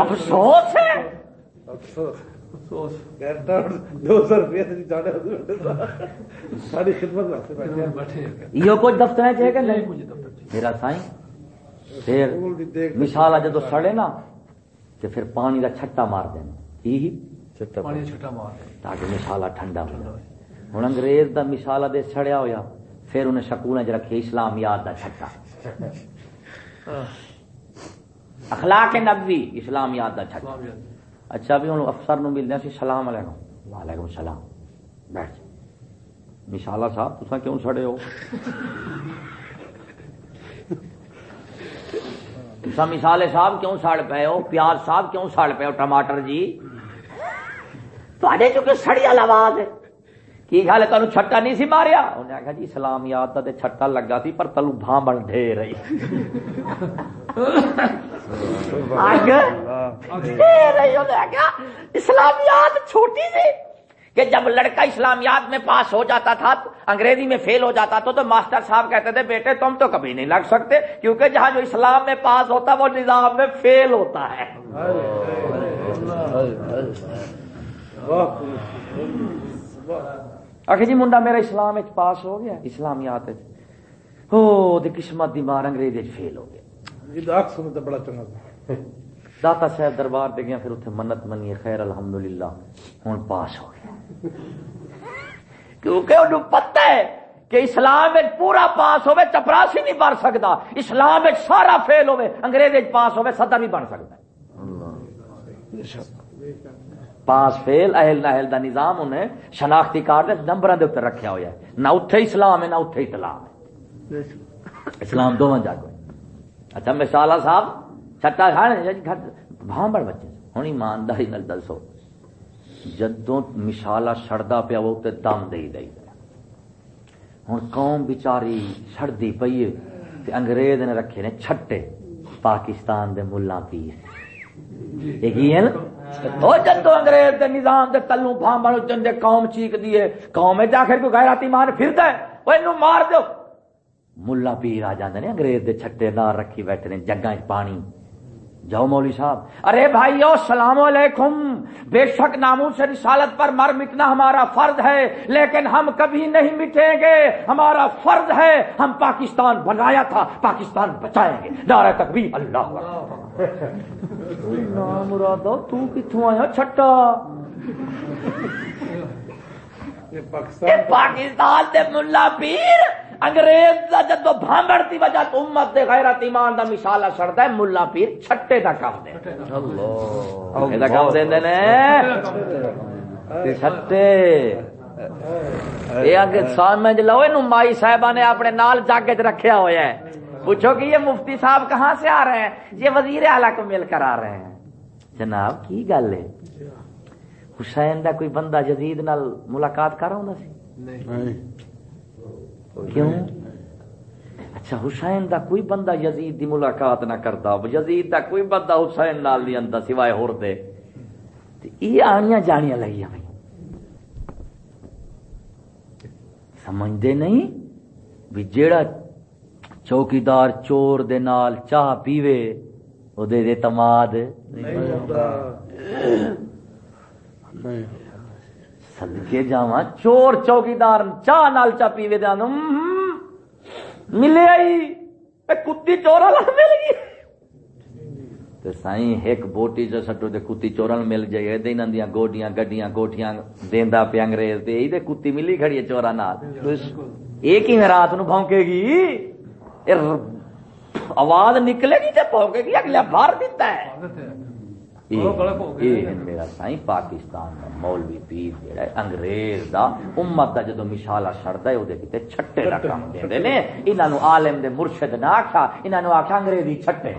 افسوس ہے یہ کچھ دفتر کہ نہیں میرا سائیں پھر مثال جدو سڑے نا تو پھر پانی کا چھٹا مار دینا تاکہ مثالا ٹھنڈا ہو جائے۔ ہوں انگریز کا مثالا دے سڑیا ہوا پھر انہیں سکول چ رکھے اسلام یاد کا چھٹا۔ اخلاق نبوی اسلام یاد کا چھٹا۔ اچھا بھی ہوں افسر نو ملنے سی سلام علیکم۔ وعلیکم السلام۔ بیٹھ مشالا صاحب تصا کیوں سڑے ہو؟ تسا مثالے صاحب کیوں سڑ پے ہو؟ پیاز صاحب کیوں سڑ پے ہو ٹماٹر جی؟ تے چونکہ سڑی آواز ہے۔ کی گل تمہیں چھٹا نہیں سی ماریا؟ انہیں آخیا جی اسلام یاد کا چھٹا لگا سی پر تلو بھامن ڈے رہی۔ اسلامیات چھوٹی سی۔ کہ جب لڑکا اسلامیات میں پاس ہو جاتا تھا، انگریزی میں فیل ہو جاتا تھا تو ماسٹر صاحب کہتے تھے، بیٹے، تم تو کبھی نہیں لگ سکتے، کیونکہ جہاں جو اسلام میں پاس ہوتا وہ نظام میں فیل ہوتا ہے۔ آخر جی منڈا میرا اسلام پاس ہو گیا، اسلامیات قسمت دی مار انگریز فیل ہو گیا۔ جی، بڑا چنگا۔ داتا صاحب دربار دے گیا پھر اتنے منت منی خیر الحمدللہ ہوں پاس ہو گیا۔ کیونکہ انہوں پتہ ہے کہ اسلام پورا پاس ہوئے چپراسی نہیں بن سکتا۔ اسلام سارا فیل ہوئے انگریز پاس ہوئے صدر بھی بن سکتا۔ پاس فیل اہل نہ اہل دا نظام انہیں شناختی کارڈ نمبر دے اتر رکھیا ہوا ہے۔ نہ اتے اسلام ہے نہ اتے اسلام ہے۔ اسلام دونوں جاگو اچھا مثالا صاحب چھٹا کھانے بڑ بچے ہوں ایمانداری نل دسو جدوں مشالا سڑدا پیا وہ تے دم دئی دئی ہوں قوم بچاری سڑدی پئی ہے انگریز نے رکھے نے چھٹے پاکستان دے ملا پیر یہ کی ہے نا وہ جدو انگریز دے نظام دے تلو بھامبڑ چن دے قوم چیک دیے قوم ہے آخر کوئی غیراتی مان پھردا ہے وہ اینو مار دیو ملا پیر آ جاندے نے انگریز دے چھٹے دار رکھی بیٹھے نے جگہ پانی جاؤ مولوی صاحب۔ ارے بھائیو، السلام علیکم۔ بے شک ناموں سے رسالت پر مر مٹنا ہمارا فرض ہے، لیکن ہم کبھی نہیں مٹیں گے۔ ہمارا فرض ہے، ہم پاکستان بنایا تھا، پاکستان بچائیں گے۔ نعرہ تکبیر، اللہ مراد تو کتوں آیا؟ چھٹا۔ پاکستان دے ملا پیر انگریز دا جدو بھانگڑ دی وجہ تو امت دے غیرت ایمان دا مثالہ سڑتا ہے ملا پیر چھٹے دا کام دے۔ اللہ۔ دا کام دے نے۔ چھٹے یہ اگے سامنے لو نو مائی صاحبہ نے اپنے نال جاگے رکھیا ہوا ہے۔ پوچھو کہ یہ مفتی صاحب کہاں سے آ رہے ہیں؟ یہ وزیر اعلیٰ کو مل کر آ رہے ہیں۔ جناب کی گل ہے؟ حسین دا کوئی بندہ جدید نال ملاقات کر رہا سی؟ کیوں؟ اچھا حسین دا کوئی بندہ یزید دی ملاقات نہ کرتا یزید دا کوئی بندہ حسین نال نہیں آتا سوائے ہور دے۔ یہ آنیاں جانیاں لگی بھائی سمجھتے نہیں؟ بھی جیڑا چوکیدار چور دے نال چاہ پیوے او دے دے تماد۔ سدکے جاوا چور چوکیدار، چاہ نال چا پیوے دے ملے آئی کتی چورا لال مل گئی۔ تے سائیں ایک بوٹی جو سٹو دے کتی چورن مل جائے دے انہاں دیاں گوڈیاں، گڈیاں کوٹھیاں دیندا پیا انگریز تے ای دے کتی ملی کھڑی ہے چورا نال۔ ایک ہی رات نو بھونکے گی؟ آواز نکلے گی تے بھونکے گی اگلا بھار دیتا ہے۔ میرا سائیں پاکستان کا مولوی پیر جڑا انگریز دا امت دا جدو ہے کتے چھٹے دا کام دے نے۔ انہاں نو عالم دے مرشد نہ آکھا انہاں نو آکھا انگریزی چھٹے۔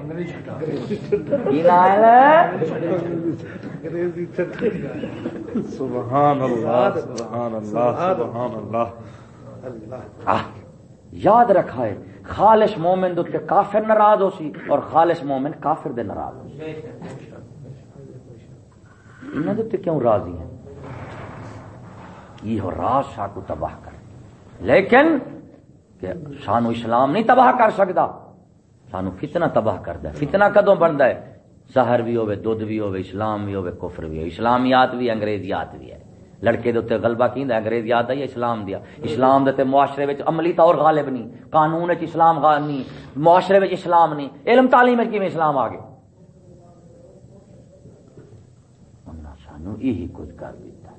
سبحان اللہ سبحان اللہ۔ سبحان اللہ یاد رکھا ہے خالص مومن دے کافر ناراض ہو سی اور خالص مومن کافر دے ناراض ہو سی۔ انہوں نے کیوں راضی ہیں؟ یہ راز شاہ کو تباہ کر لیکن کہ سانو اسلام نہیں تباہ کر سکتا۔ سانو فتنہ تباہ کرتا ہے۔ فتنہ کدوں بنتا ہے؟ زہر بھی ہوے دودھ بھی ہوے اسلام بھی ہوے کفر بھی ہو اسلامیات بھی، انگریزیات بھی ہے۔ لڑکے دے اتنے غلبہ کی انگریزیات ہے یا اسلام دیا؟ اسلام دے معاشرے میں عملی طور غالب نہیں۔ قانون اسلام غالب نہیں۔ معاشرے میں اسلام نہیں۔ علم تعلیم میں اسلام آ گئے سانو یہی کچھ کر دیتا۔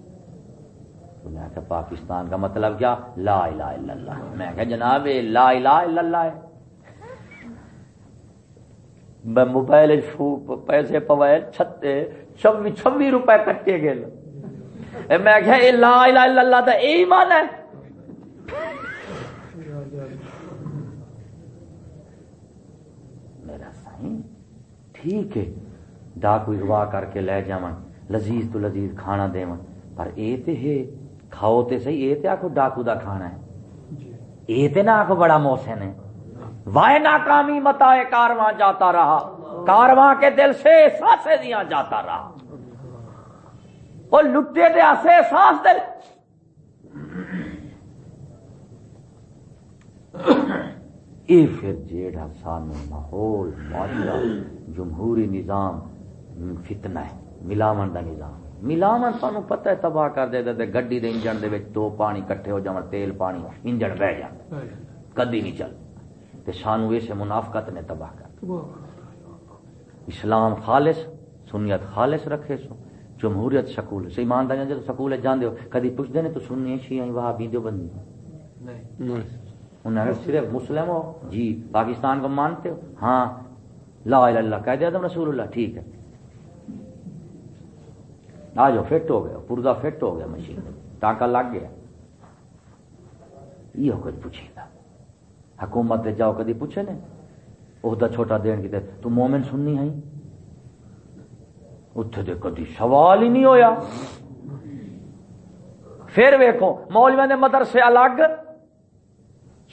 میں کہ پاکستان کا مطلب کیا؟ لا الہ الا اللہ۔ میں کہ جناب لا الہ الا اللہ ہے۔ میں موبائل پیسے پوائل چھتے، چھوی چھوی روپے کٹے گئے۔ میں کہ لا الہ الا اللہ دا ایمان ہے۔ میرا سائیں، ٹھیک ہے۔ ڈاکو اغوا کر کے لے جاؤں لذیذ تو لذیذ کھانا دے پر اے تے ہے کھاؤ تے صحیح اے تے آکھو ڈاکو دا کھانا ہے۔ اے تے نہ آکھو بڑا محسن ہے۔ وائے ناکامی متا کارواں جاتا رہا۔ کارواں کے دل سے ساسے دیا جاتا رہا۔ وہ لٹے دے آسے ساس دل۔ اے پھر جیڑا سانو ماحول معاشرہ جمہوری نظام فتنہ ہے۔ ملاون دا نظام ملاون سانو پتہ ہے تباہ کر دے دے گڈی دے انجن دے وچ دو پانی کٹھے ہو جاون، تیل پانی، انجن بہ جاندا کدی نہیں چل۔ تے سانو اسے منافقت نے تباہ کر۔ اسلام خالص، سنیت خالص رکھے سو۔ جمہوریت سکول سے ایمانداری جب سکول جاندے ہو، کدی پوچھتے نے تو سننی شیعہ وہاں بھی دو بندی انہوں نے صرف مسلم ہو جی پاکستان کو مانتے ہو۔ ہاں لا الہ اللہ، کہہ دیا تم رسول اللہ، ٹھیک ہے۔ آ جاؤ فٹ ہو گیا پورزا فٹ ہو گیا مشین ٹانکا لگ گیا۔ یہ کچھ پوچھے گا؟ حکومت جاؤ کدی پوچھے نے؟ عہدہ چھوٹا دین کی تو مومن سننی ہے؟ اتنے دے کدی سوال ہی نہیں ہویا۔ پھر ویکو مولوی نے مدرسے الگ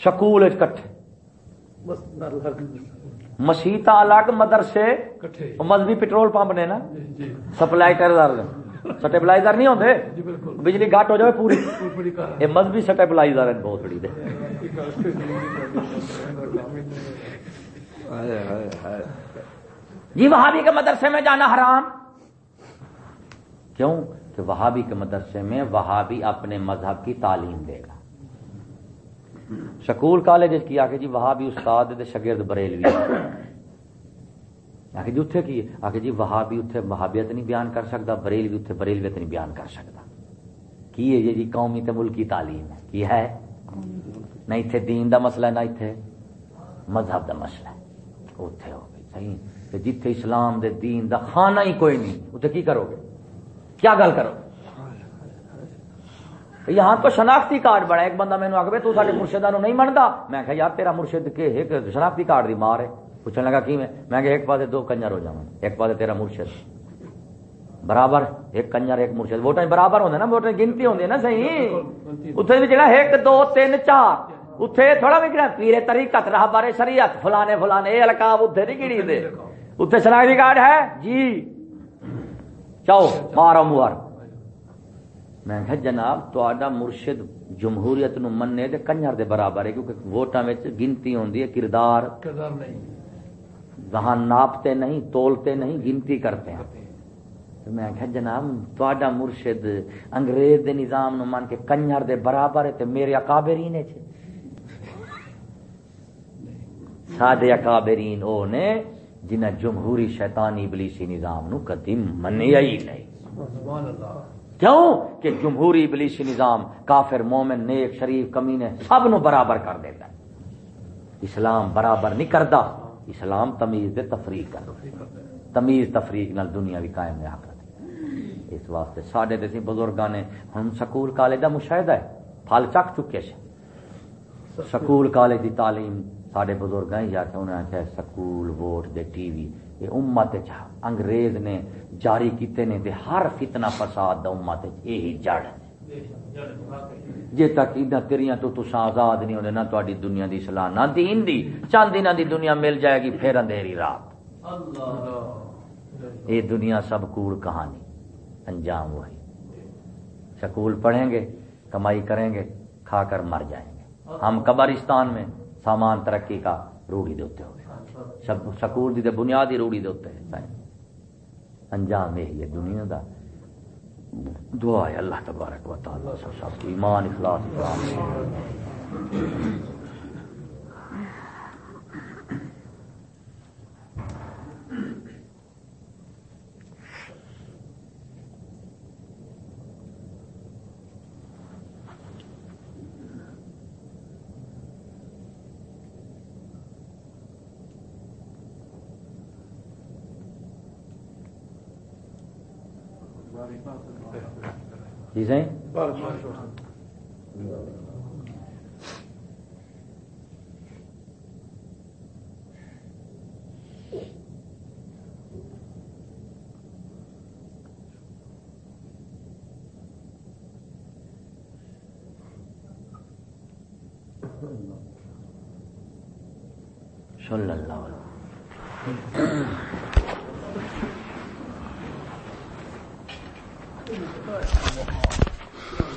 سکول کٹھے۔ مسیت الگ۔ مدرسے مذہبی پٹرول پمپ نے نا؟ سپلائی کردار سٹیبلائزر نہیں ہوتے بجلی گھٹ ہو جائے پوری۔ یہ مذہبی سٹیبلائزر ہے بہت بڑی دے۔ جی وہابی کے مدرسے میں جانا حرام۔ کیوں؟ کہ وہابی کے مدرسے میں وہابی اپنے مذہب کی تعلیم دے گا۔ سکول کالج کی آ کے جی وہابی استاد دے شگرد بریلوی۔ آ کے جی اتنے کی آ کے جی وہابی اتنے وہابیت نہیں بیان کر سکتا بریلوی اتنے بریلویت نہیں بیان کر سکتا۔ کی ہے جی قومی تے ملکی تعلیم ہے؟ کی ہے؟ نہ اتنے دین دا مسئلہ ہے، نہ اتنے مذہب دا مسئلہ ہے۔ اتنے ہو گئی، صحیح۔ جتھے اسلام دے دین دا خانہ ہی کوئی نہیں اتنے کی کرو گے؟ کیا گل کرو؟ یہاں تو شناختی کارڈ بڑا ایک بندہ مینو آگے تو سارے مرشدہ نہیں منتا میں کہ یار تیرا مرشد کے ایک شناختی کارڈ دی مار ہے۔ پوچھنے لگا کی میں میں کہ ایک پاس دو کنجر ہو جاؤں ایک پاس تیرا مرشد. برابر، ایک کنجر، ایک مرشد۔ ووٹیں برابر ہوندے نا، ووٹیں گنتی ہوندی نا، صحیح؟ اتنے بھی جڑا ایک، دو، تین، چار اتنے تھوڑا بھی گنا پیرے طریقت رہا بارے شریعت، فلانے فلانے یہ القاب اتنے نہیں گڑی دے۔ اتنے شناختی کارڈ ہے؟ جی۔ چاہو مارو موار۔ میں کہ جناب تا مرشد جمہوریت نو مننے دے کنجر دے برابر ہے، کیونکہ ووٹاں وچ گنتی ہوندی ہے، کردار کردار نہیں۔ وہاں ناپتے نہیں تولتے نہیں گنتی کرتے ہیں۔ تو میں کہ جناب تا مرشد انگریز دے نظام نو من کے کنجر دے برابر ہے تے میرے اکابرین ہے سادے اکابرین او نے جنہ جمہوری شیطانی ابلیسی نظام نو کدی منیا ہی نہیں۔ کیوں؟ کہ جمہوری ابلیسی نظام کافر مومن نیک شریف کمینے سب نو برابر کر دیتا ہے۔ اسلام برابر نہیں کرتا۔ اسلام تمیز دے تفریق کر تمیز تفریق نال دنیا بھی قائم رہا کر اس واسطے ساڈے تے بزرگاں نے ہن سکول کالج دا مشاہدہ ہے۔ پھل چک چکے سے سکول کالج دی تعلیم سارے بزرگ یا کہ انہوں نے آخیا سکول ووٹ دے ٹی وی۔ یہ امت انگریز نے جاری کیتے نے ہر فتنہ فساد دا امت یہی جڑ جے تک ادھا تیریاں تو تو آزاد نہیں ہونے، نہ تہاڈی دنیا دی صلاح، نہ دین دی۔ چند دنوں دی دنیا مل جائے گی، پھر اندھیری رات۔ یہ دنیا سب کوڑ کہانی، انجام وہی۔ سکول پڑھیں گے، کمائی کریں گے، کھا کر مر جائیں گے۔ ہم قبرستان میں سامان ترقی کا روڑی دیتے ہوئے۔ سکول دی بنیادی روڑی دیتے ہیں۔ انجام یہی ہے، دنیا دا دعا ہے اللہ تبارک و تعالیٰ سب کی ایمان اخلاص جی سی صلی اللہ علیہ Good.